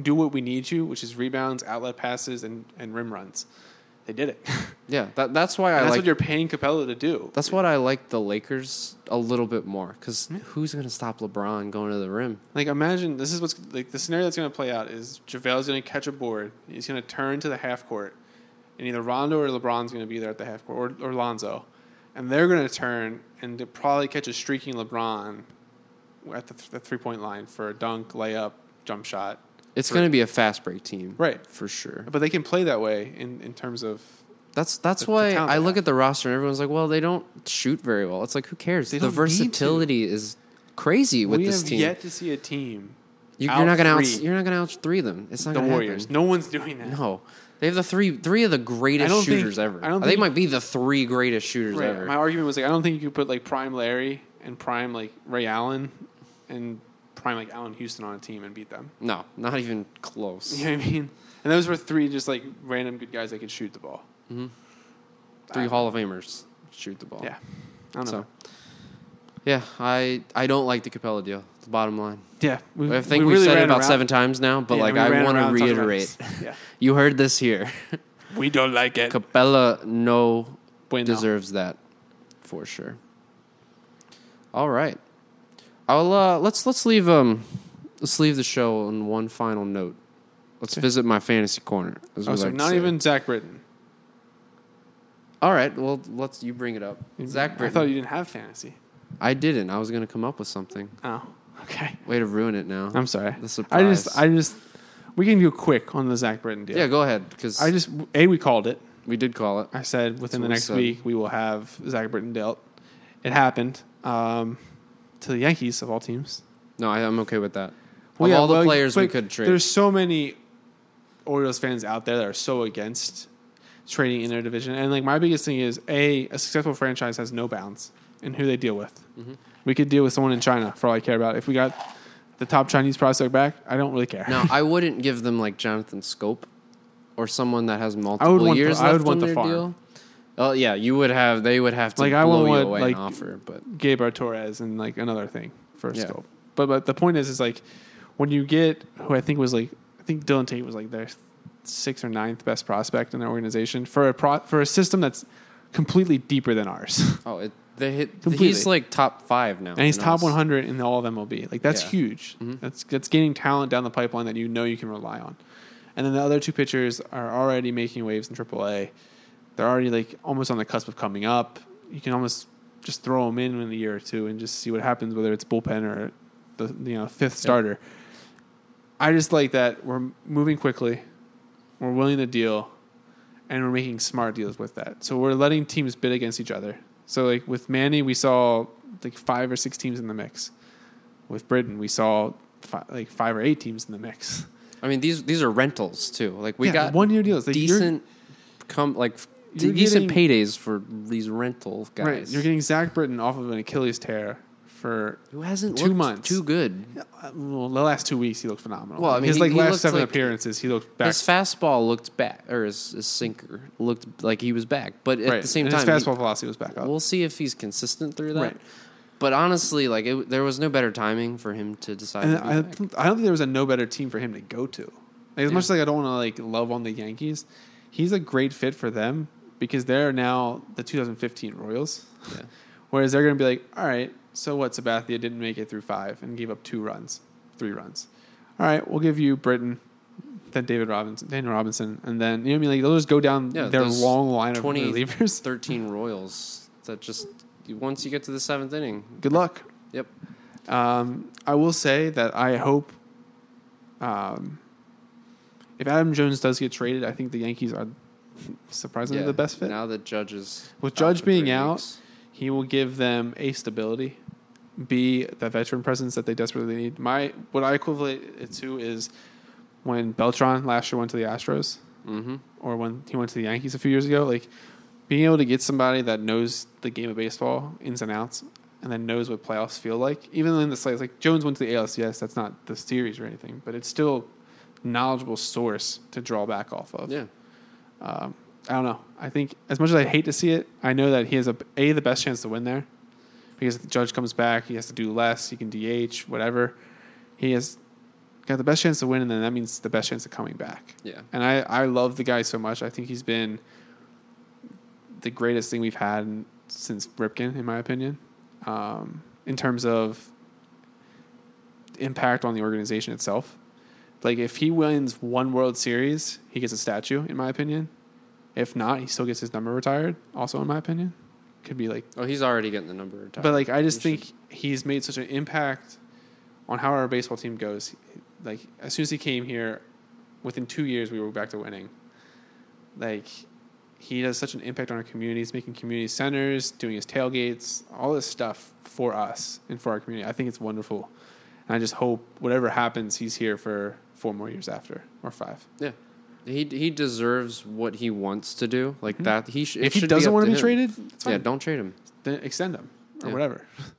do what we need you, which is rebounds, outlet passes, and, and rim runs. They did it. Yeah, that, that's why I And that's like. what you're paying Capela to do. That's what I like the Lakers a little bit more because Yeah. who's going to stop LeBron going to the rim? Like imagine this is what's like the scenario that's going to play out is JaVale's going to catch a board. He's going to turn to the half court, and either Rondo or LeBron's going to be there at the half court, or, or Lonzo, and they're going to turn and to probably catch a streaking LeBron at the, th- the three point line for a dunk, layup, jump shot. It's going to be a fast break team, Right. For sure. But they can play that way in, in terms of That's that's The- the why talent I look at the roster and everyone's like, well, they don't shoot very well. It's like, who cares? They the don't need to. versatility is crazy with we this have team. yet to see a team. you, you're not gonna out, you're not gonna out three them. It's not the Warriors. happen. No one's doing that. No, they have the three three of the greatest don't think- shooters ever. I don't they might be the three greatest shooters Right. ever. My argument was like I don't think you could put like prime Larry and prime like Ray Allen and prime like Allan Houston on a team and beat them. no, not even close. You know what I mean? And those were three just like random good guys that could shoot the ball. Mm-hmm. Three Hall of Famers shoot the ball. Yeah. I don't know. So, yeah, I I don't like the Capela deal. The bottom line. yeah, we, I think we we've really said it about around- seven times now, but Yeah, like I want to around talking about reiterate. Yeah. you heard this here. We don't like it. Capela no Bueno. deserves that for sure. All right. I'll uh let's let's leave um let's leave the show on one final note. Let's Okay. visit my fantasy corner. Oh, so like not even Zach Britton. All right, well let's you bring it up. Zach Britton. I thought you didn't have fantasy. I didn't. I was gonna come up with something. Oh, okay. Way to ruin it now. I'm sorry. The surprise. I just, I just, we can do a quick on the Zach Britton deal. yeah, go ahead because I just, a we called it. we did call it. I said within the next said. week we will have Zach Britton dealt. It happened um, to the Yankees of all teams. No, I, I'm okay with that. Well, of yeah, all the well, players we could trade. There's so many Orioles fans out there that are so against trading in their division, and like my biggest thing is a a successful franchise has no bounds in who they deal with. Mm-hmm. We could deal with someone in China for all I care about. If we got the top Chinese prospect back, I don't really care. No, I wouldn't give them like Jonathan Schoop or someone that has multiple I would want the- years I would want the farm. deal. Oh yeah, you would have. They would have to Like, I blow would you away like- and offer. But Gabriel Torres and like another thing for Yeah. Schoop. But but the point is is like when you get who I think was like I think Dillon Tate was like their sixth or ninth best prospect in their organization for a pro, for a system that's completely deeper than ours. oh, it, they hit. Completely. He's like top five now, and he's top 100 in all of MLB. Like that's Yeah. huge. Mhm. That's that's gaining talent down the pipeline that you know you can rely on. And then the other two pitchers are already making waves in AAA. They're already like almost on the cusp of coming up. You can almost just throw them in in a year or two and just see what happens, whether it's bullpen or the you know fifth starter. I just like that we're moving quickly, we're willing to deal, and we're making smart deals with that. So we're letting teams bid against each other. So like with Manny, we saw like five or six teams in the mix. With Britton, we saw fi- like five or eight teams in the mix. I mean, these these are rentals too. Like we Yeah, got one year deals. Like, decent, come like You're decent getting- paydays for these rental guys. Right, you're getting Zach Britton off of an Achilles tear for who hasn't two months. too good. uh, well, the last two weeks. He looked phenomenal. Well, I mean, his he- like he last seven like- appearances, he looked back. His fastball looked back, or his, his sinker looked like he was back. But at right. the same and time, his he- fastball velocity was back up. We'll see if he's consistent through that. Right. But honestly, like it, there was no better timing for him to decide. to I. I don't think there was a no better team for him to go to. Like, as Yeah. much as like I don't want to like love on the Yankees, he's a great fit for them because they're now the 2015 Royals. Yeah. Whereas they're going to be like, all right, so what? Sabathia didn't make it through five and gave up two runs, three runs. All right, we'll give you Britton, then David Robinson, Daniel Robinson, and then you know what I mean. Like they'll just go down Yeah, their long line of 20 relievers. 13 Royals that just once you get to the seventh inning. Good luck. Yep. Um, I will say that I hope um, if Adam Jones does get traded, I think the Yankees are surprisingly Yeah, the best fit. Now that Judge is With Judge being out, weeks. he will give them a stability, b the veteran presence that they desperately need. My what I equate it to is when Beltran last year went to the Astros, Mhm. or when he went to the Yankees a few years ago. Like being able to get somebody that knows the game of baseball ins and outs, and then knows what playoffs feel like. Even in the slates, like Jones went to the ALCS, that's not the series or anything, but it's still knowledgeable source to draw back off of. yeah. Um, I don't know. I think as much as I hate to see it, I know that he has a a the best chance to win there because if the judge comes back, he has to do less. He can DH, whatever. He has got the best chance to win, and then that means the best chance of coming back. Yeah. And I I love the guy so much. I think he's been the greatest thing we've had since Ripken, in my opinion, um, in terms of impact on the organization itself. Like if he wins one World Series, he gets a statue, in my opinion. If not, he still gets his number retired. Also, in my opinion, could be like. Oh, he's already getting the number. Retired. But like, I just He think he's made such an impact on how our baseball team goes. Like as soon as he came here, within two years we were back to winning. Like he does such an impact on our communities, making community centers, doing his tailgates, all this stuff for us and for our community. I think it's wonderful. And I just hope whatever happens, he's here for four more years after or five. Yeah. He he deserves what he wants to do. Like hmm. that he sh- if he doesn't want to be him. traded, it's Yeah, don't trade him. then extend him or Yeah. whatever.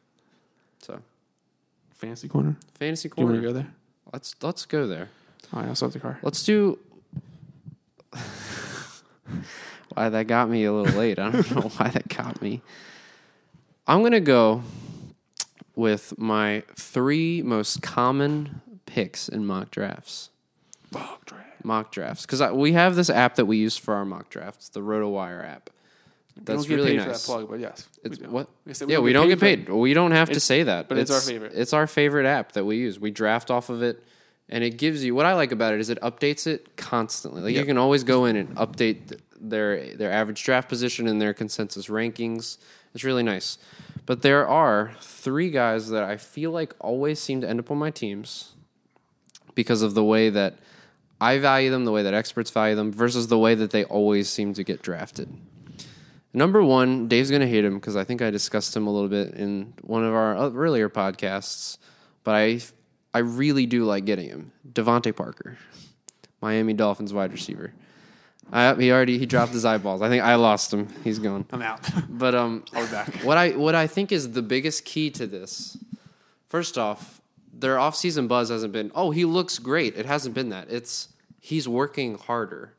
So, Fantasy corner. fantasy Do you want corner. to go there? Let's let's go there. Oh, I also have the car. Let's do. why that got me a little late. I don't know why that got me. I'm gonna go with my three most common picks in mock drafts. Mock draft. Mock drafts, because we have this app that we use for our mock drafts, the RotoWire app. That's don't get really paid nice. for that plug, but yes, It's we what? We yeah, we don't get paid. We don't have to say that, but it's our favorite. It's our favorite app that we use. We draft off of it, and it gives you. What I like about it is it updates it constantly. Like you can always go in and update their their average draft position and their consensus rankings. It's really nice. But there are three guys that I feel like always seem to end up on my teams because of the way that I value them, the way that experts value them, versus the way that they always seem to get drafted. Number one, Dave's going to hate him because I think I discussed him a little bit in one of our earlier podcasts, but I, I really do like getting him. DeVante Parker, Miami Dolphins wide receiver. I, he already he dropped his eyeballs. I think I lost him. He's gone. I'm out. But um, I'll be back. what I what I think is the biggest key to this, first off, their offseason buzz hasn't been, oh, he looks great. It hasn't been that. It's he's working harder,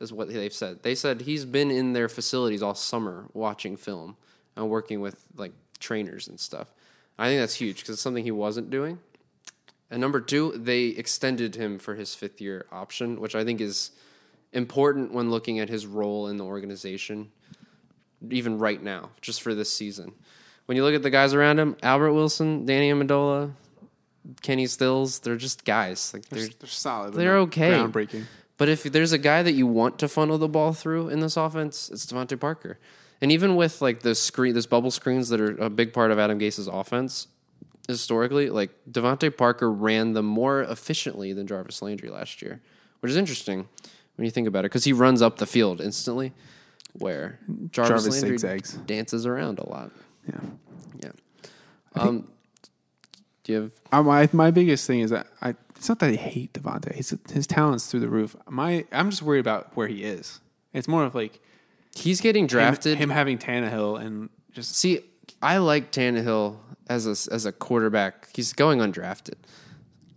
is what they've said. They said he's been in their facilities all summer watching film and working with like trainers and stuff. I think that's huge because it's something he wasn't doing. And number two, they extended him for his fifth year option, which I think is important when looking at his role in the organization even right now, just for this season. When you look at the guys around him, Albert Wilson, Danny Amendola, Kenny Stills, they're just guys. Like they're, They're, they're solid. they're okay. Groundbreaking. but if there's a guy that you want to funnel the ball through in this offense, it's DeVante Parker. And even with like the screen, this bubble screens that are a big part of Adam Gase's offense historically, like DeVante Parker ran them more efficiently than Jarvis Landry last year, which is interesting when you think about it because he runs up the field instantly, where Jarvis, Jarvis Landry zigzags. dances around a lot. Yeah. Yeah. Um, do you have? Uh, my my biggest thing is that I. It's not that I hate DeVante. His his talent's through the roof. My I'm just worried about where he is. It's more of like He's getting him, drafted. him having Tannehill and just See, I like Tannehill as a as a quarterback. He's going undrafted.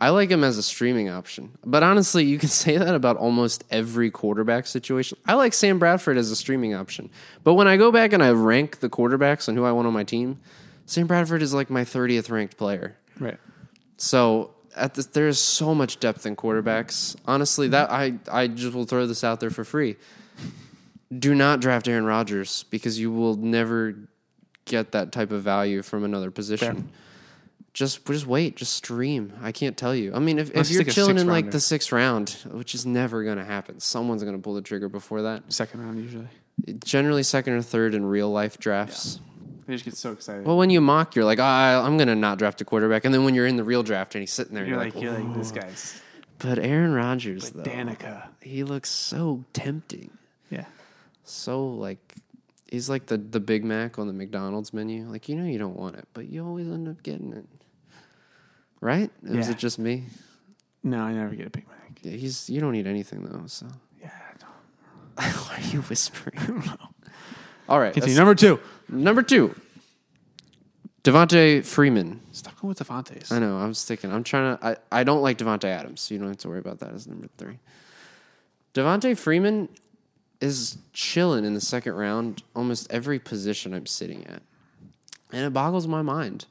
I like him as a streaming option. But honestly, you can say that about almost every quarterback situation. I like Sam Bradford as a streaming option. But when I go back and I rank the quarterbacks and who I want on my team, Sam Bradford is like my 30th ranked player. Right. So at this, there is so much depth in quarterbacks. Honestly, that I I just will throw this out there for free. Do not draft Aaron Rodgers because you will never get that type of value from another position. Fair. Just just wait, just stream. I can't tell you. I mean, if, if you're chilling in like six-rounder. the sixth round, which is never going to happen, someone's going to pull the trigger before that. Second round usually. Generally, second or third in real life drafts. They just get so excited. Well, when you mock, you're like, ah, I'm going to not draft a quarterback, and then when you're in the real draft and he's sitting there, you're you're, like, like, you're like this guy's But Aaron Rodgers, though, Danica. he looks so tempting. Yeah. So like, he's like the the Big Mac on the McDonald's menu. Like you know you don't want it, but you always end up getting it. Right? Or Is it just me? No, I never get a Big Mac. Yeah, He's you don't need anything though. So Yeah. I don't. why are you whispering? All right, Continue. Number two. Number two. Devonta Freeman. Stop going with Devontae's. I know. I'm sticking. I'm trying to. I, I don't like Davante Adams, so you don't have to worry about that as number three. Devonta Freeman is chilling in the second round almost every position I'm sitting at, and it boggles my mind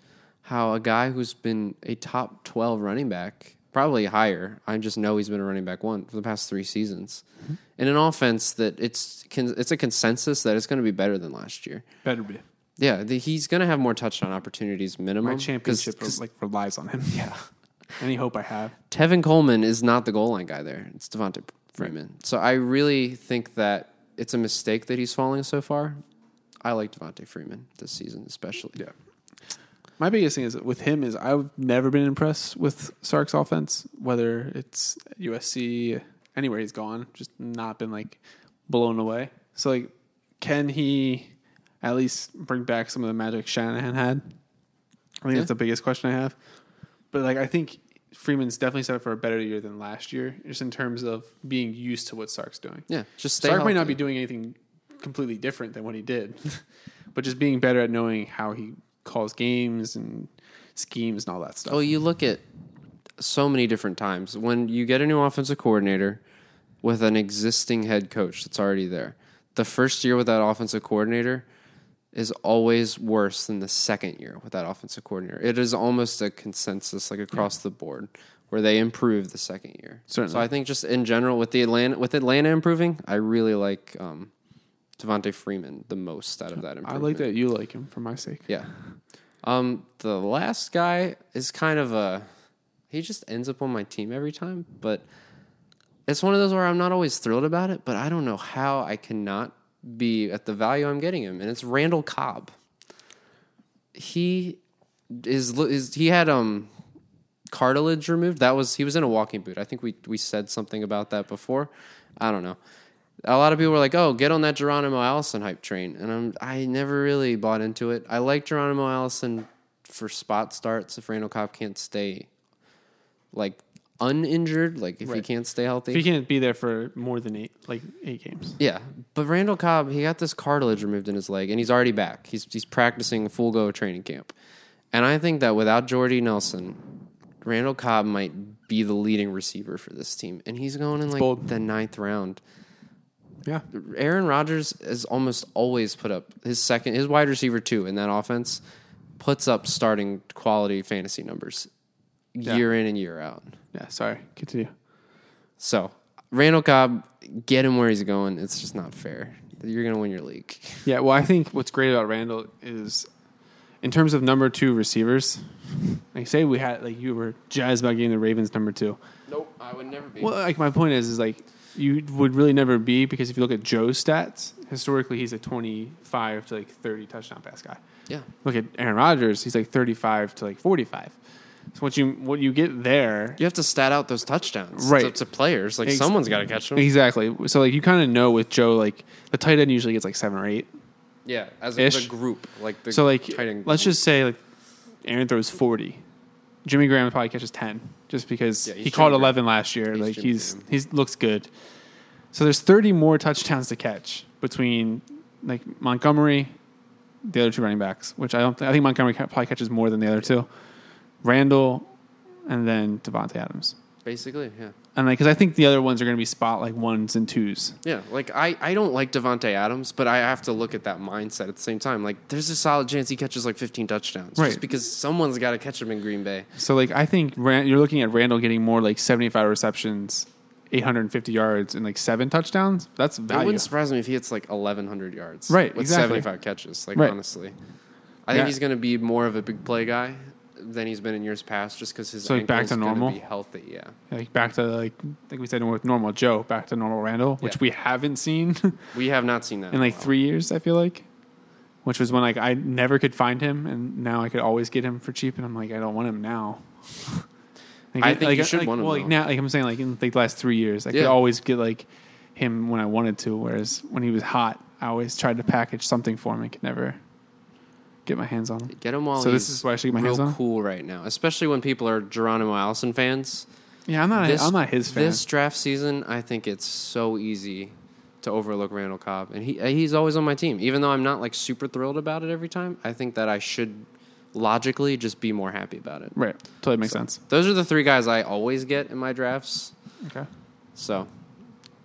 how a guy who's been a top 12 running back, probably higher. I just know he's been a running back one for the past three seasons, mm-hmm. in an offense that it's it's a consensus that it's going to be better than last year. Better be. Yeah, the, he's going to have more touchdown opportunities minimum. My 'cause- championship 'cause like relies on him. Yeah. Any hope I have. Tevin Coleman is not the goal line guy there. It's Devonta Freeman. So I really think that it's a mistake that he's falling so far. I like Devonta Freeman this season, especially. Yeah. My biggest thing is with him is I've never been impressed with Sark's offense, whether it's USC, anywhere he's gone, just not been like blown away. So like, can he at least bring back some of the magic Shanahan had? I think Yeah. that's the biggest question I have. But like, I think Freeman's definitely set up for a better year than last year, just in terms of being used to what Sark's doing. Yeah, just stay. Sark might not be doing anything completely different than what he did, but just being better at knowing how he calls games and schemes and all that stuff. Well, you look at so many different times when you get a new offensive coordinator with an existing head coach that's already there. The first year with that offensive coordinator is always worse than the second year with that offensive coordinator. It is almost a consensus, like across the board, where they improve the second year. Certainly. So I think just in general with the Atlanta with Atlanta improving, I really like um, Devonta Freeman the most out of that I like that you like him for my sake. Yeah. Um, the last guy is kind of a he just ends up on my team every time, but it's one of those where I'm not always thrilled about it, but I don't know how I cannot be at the value I'm getting him, and it's Randall Cobb. He is is he had um cartilage removed. That was he was in a walking boot. I think we we said something about that before. I don't know. A lot of people were like, "Oh, get on that Geronimo Allison hype train," and I'm I never really bought into it. I like Geronimo Allison for spot starts if Randall Cobb can't stay like uninjured, like if he can't stay healthy. If he can't be there for more than eight, like eight games, Yeah, but Randall Cobb, he got this cartilage removed in his leg, and he's already back. He's he's practicing full go training camp, and I think that without Jordy Nelson, Randall Cobb might be the leading receiver for this team, and he's going in like bold. the ninth round. Yeah, Aaron Rodgers has almost always put up his second, his wide receiver two in that offense, puts up starting quality fantasy numbers Yeah. year in and year out. yeah. Sorry, continue. So Randall Cobb, get him where he's going. It's just not fair. You're gonna win your league. Yeah, well, I think what's great about Randall is, in terms of number two receivers, like say we had like you were jazzed about getting the Ravens number two. Nope, I would never be. Well, like my point is, is like you would really never be because if you look at Joe's stats, historically he's a twenty-five to like thirty touchdown pass guy. yeah, Look at Aaron Rodgers, he's like thirty-five to like forty-five. So what you what you get there you have to stat out those touchdowns, Right. To, to players, like Ex- someone's got to catch them. exactly. So like you kind of know with Joe, like the tight end usually gets like seven or eight. Yeah, as a, the group, like the So like tight end let's just say like Aaron throws forty. Jimmy Graham probably catches ten just because Yeah, he caught eleven last year. He's like he's Graham. he's looks good. So there's thirty more touchdowns to catch between like Montgomery, the other two running backs, which I don't think I think Montgomery probably catches more than the other two. Randall, and then Davante Adams. Basically, yeah, And like, because I think the other ones are going to be spot like ones and twos. yeah. Like I, I don't like Davante Adams, but I have to look at that mindset at the same time. Like, there's a solid chance he catches like 15 touchdowns, Right. Just because someone's got to catch him in Green Bay. So like, I think Ran- you're looking at Randall getting more like 75 receptions, 850 yards, and like seven touchdowns. That's It wouldn't surprise me if he hits like 1,100 yards, Right, With exactly. 75 catches, like Right. honestly, I think Yeah. he's going to be more of a big play guy than he's been in years past, just because his So, like, back to normal? be healthy. Yeah, Like back to like like we said with normal Joe, back to normal Randall, which Yeah. we haven't seen we have not seen that in like three years. I feel like, which was when like I never could find him, and now I could always get him for cheap, and I'm like I don't want him now. Like, I think like, you should like, want him. Well, like, now, like I'm saying, like in like the last three years, I could always get like him when I wanted to. Whereas when he was hot, I always tried to package something for him and could never get my hands on him. Get him while So this is why I should get my real hands on? cool right now, especially when people are Geronimo Allison fans. Yeah, I'm not. This- I'm not his fan. This draft season, I think it's so easy to overlook Randall Cobb, and he uh, he's always on my team. Even though I'm not like super thrilled about it every time, I think that I should logically just be more happy about it. right. Totally makes sense. Those are the three guys I always get in my drafts. Okay. So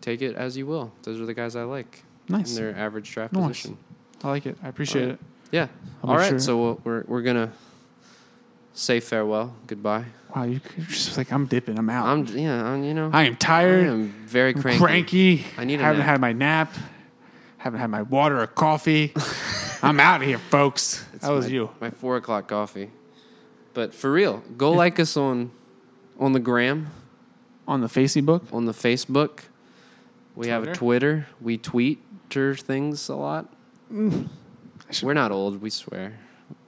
take it as you will. Those are the guys I like Nice. in their average draft Nice. position. I like it. I appreciate it. Yeah. I'll All right. sure- So we'll, we're we're gonna say farewell, goodbye. Wow, you you're just like I'm dipping. I'm out. I'm yeah. I'm, you know. I am tired. I am very I'm cranky. cranky. I need a haven't nap. had my nap. Haven't had my water or coffee. I'm out of here, folks. that was my, you. My four o'clock coffee. But for real, go like us on on the gram, On the Facebook. on the Facebook. We have a Twitter? Twitter. We tweet things a lot. Mm. We're not old. We swear.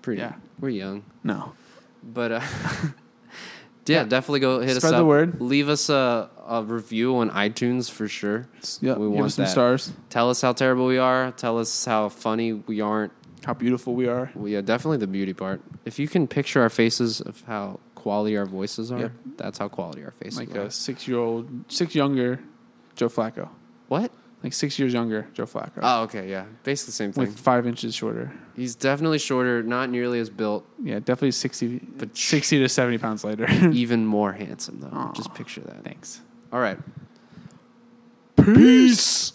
Pretty Yeah. We're young, No. but uh, yeah, definitely go hit us Spread up. the word. Leave us a, a review on iTunes for sure. Yeah, We give want us some that. stars. Tell us how terrible we are. Tell us how funny we aren't. How beautiful we are. Well, yeah, definitely the beauty part. If you can picture our faces of how quality our voices are, Yep. that's how quality our faces are. Like are. a six-year-old, six younger Joe Flacco. what? Like six years younger Joe Flacco. Oh, okay, yeah, basically the same thing. with five inches shorter. He's definitely shorter, not nearly as built, Yeah, definitely 60, But 60 to 70 pounds lighter. even more handsome though. Aw. Just picture that. Thanks. All right. Peace.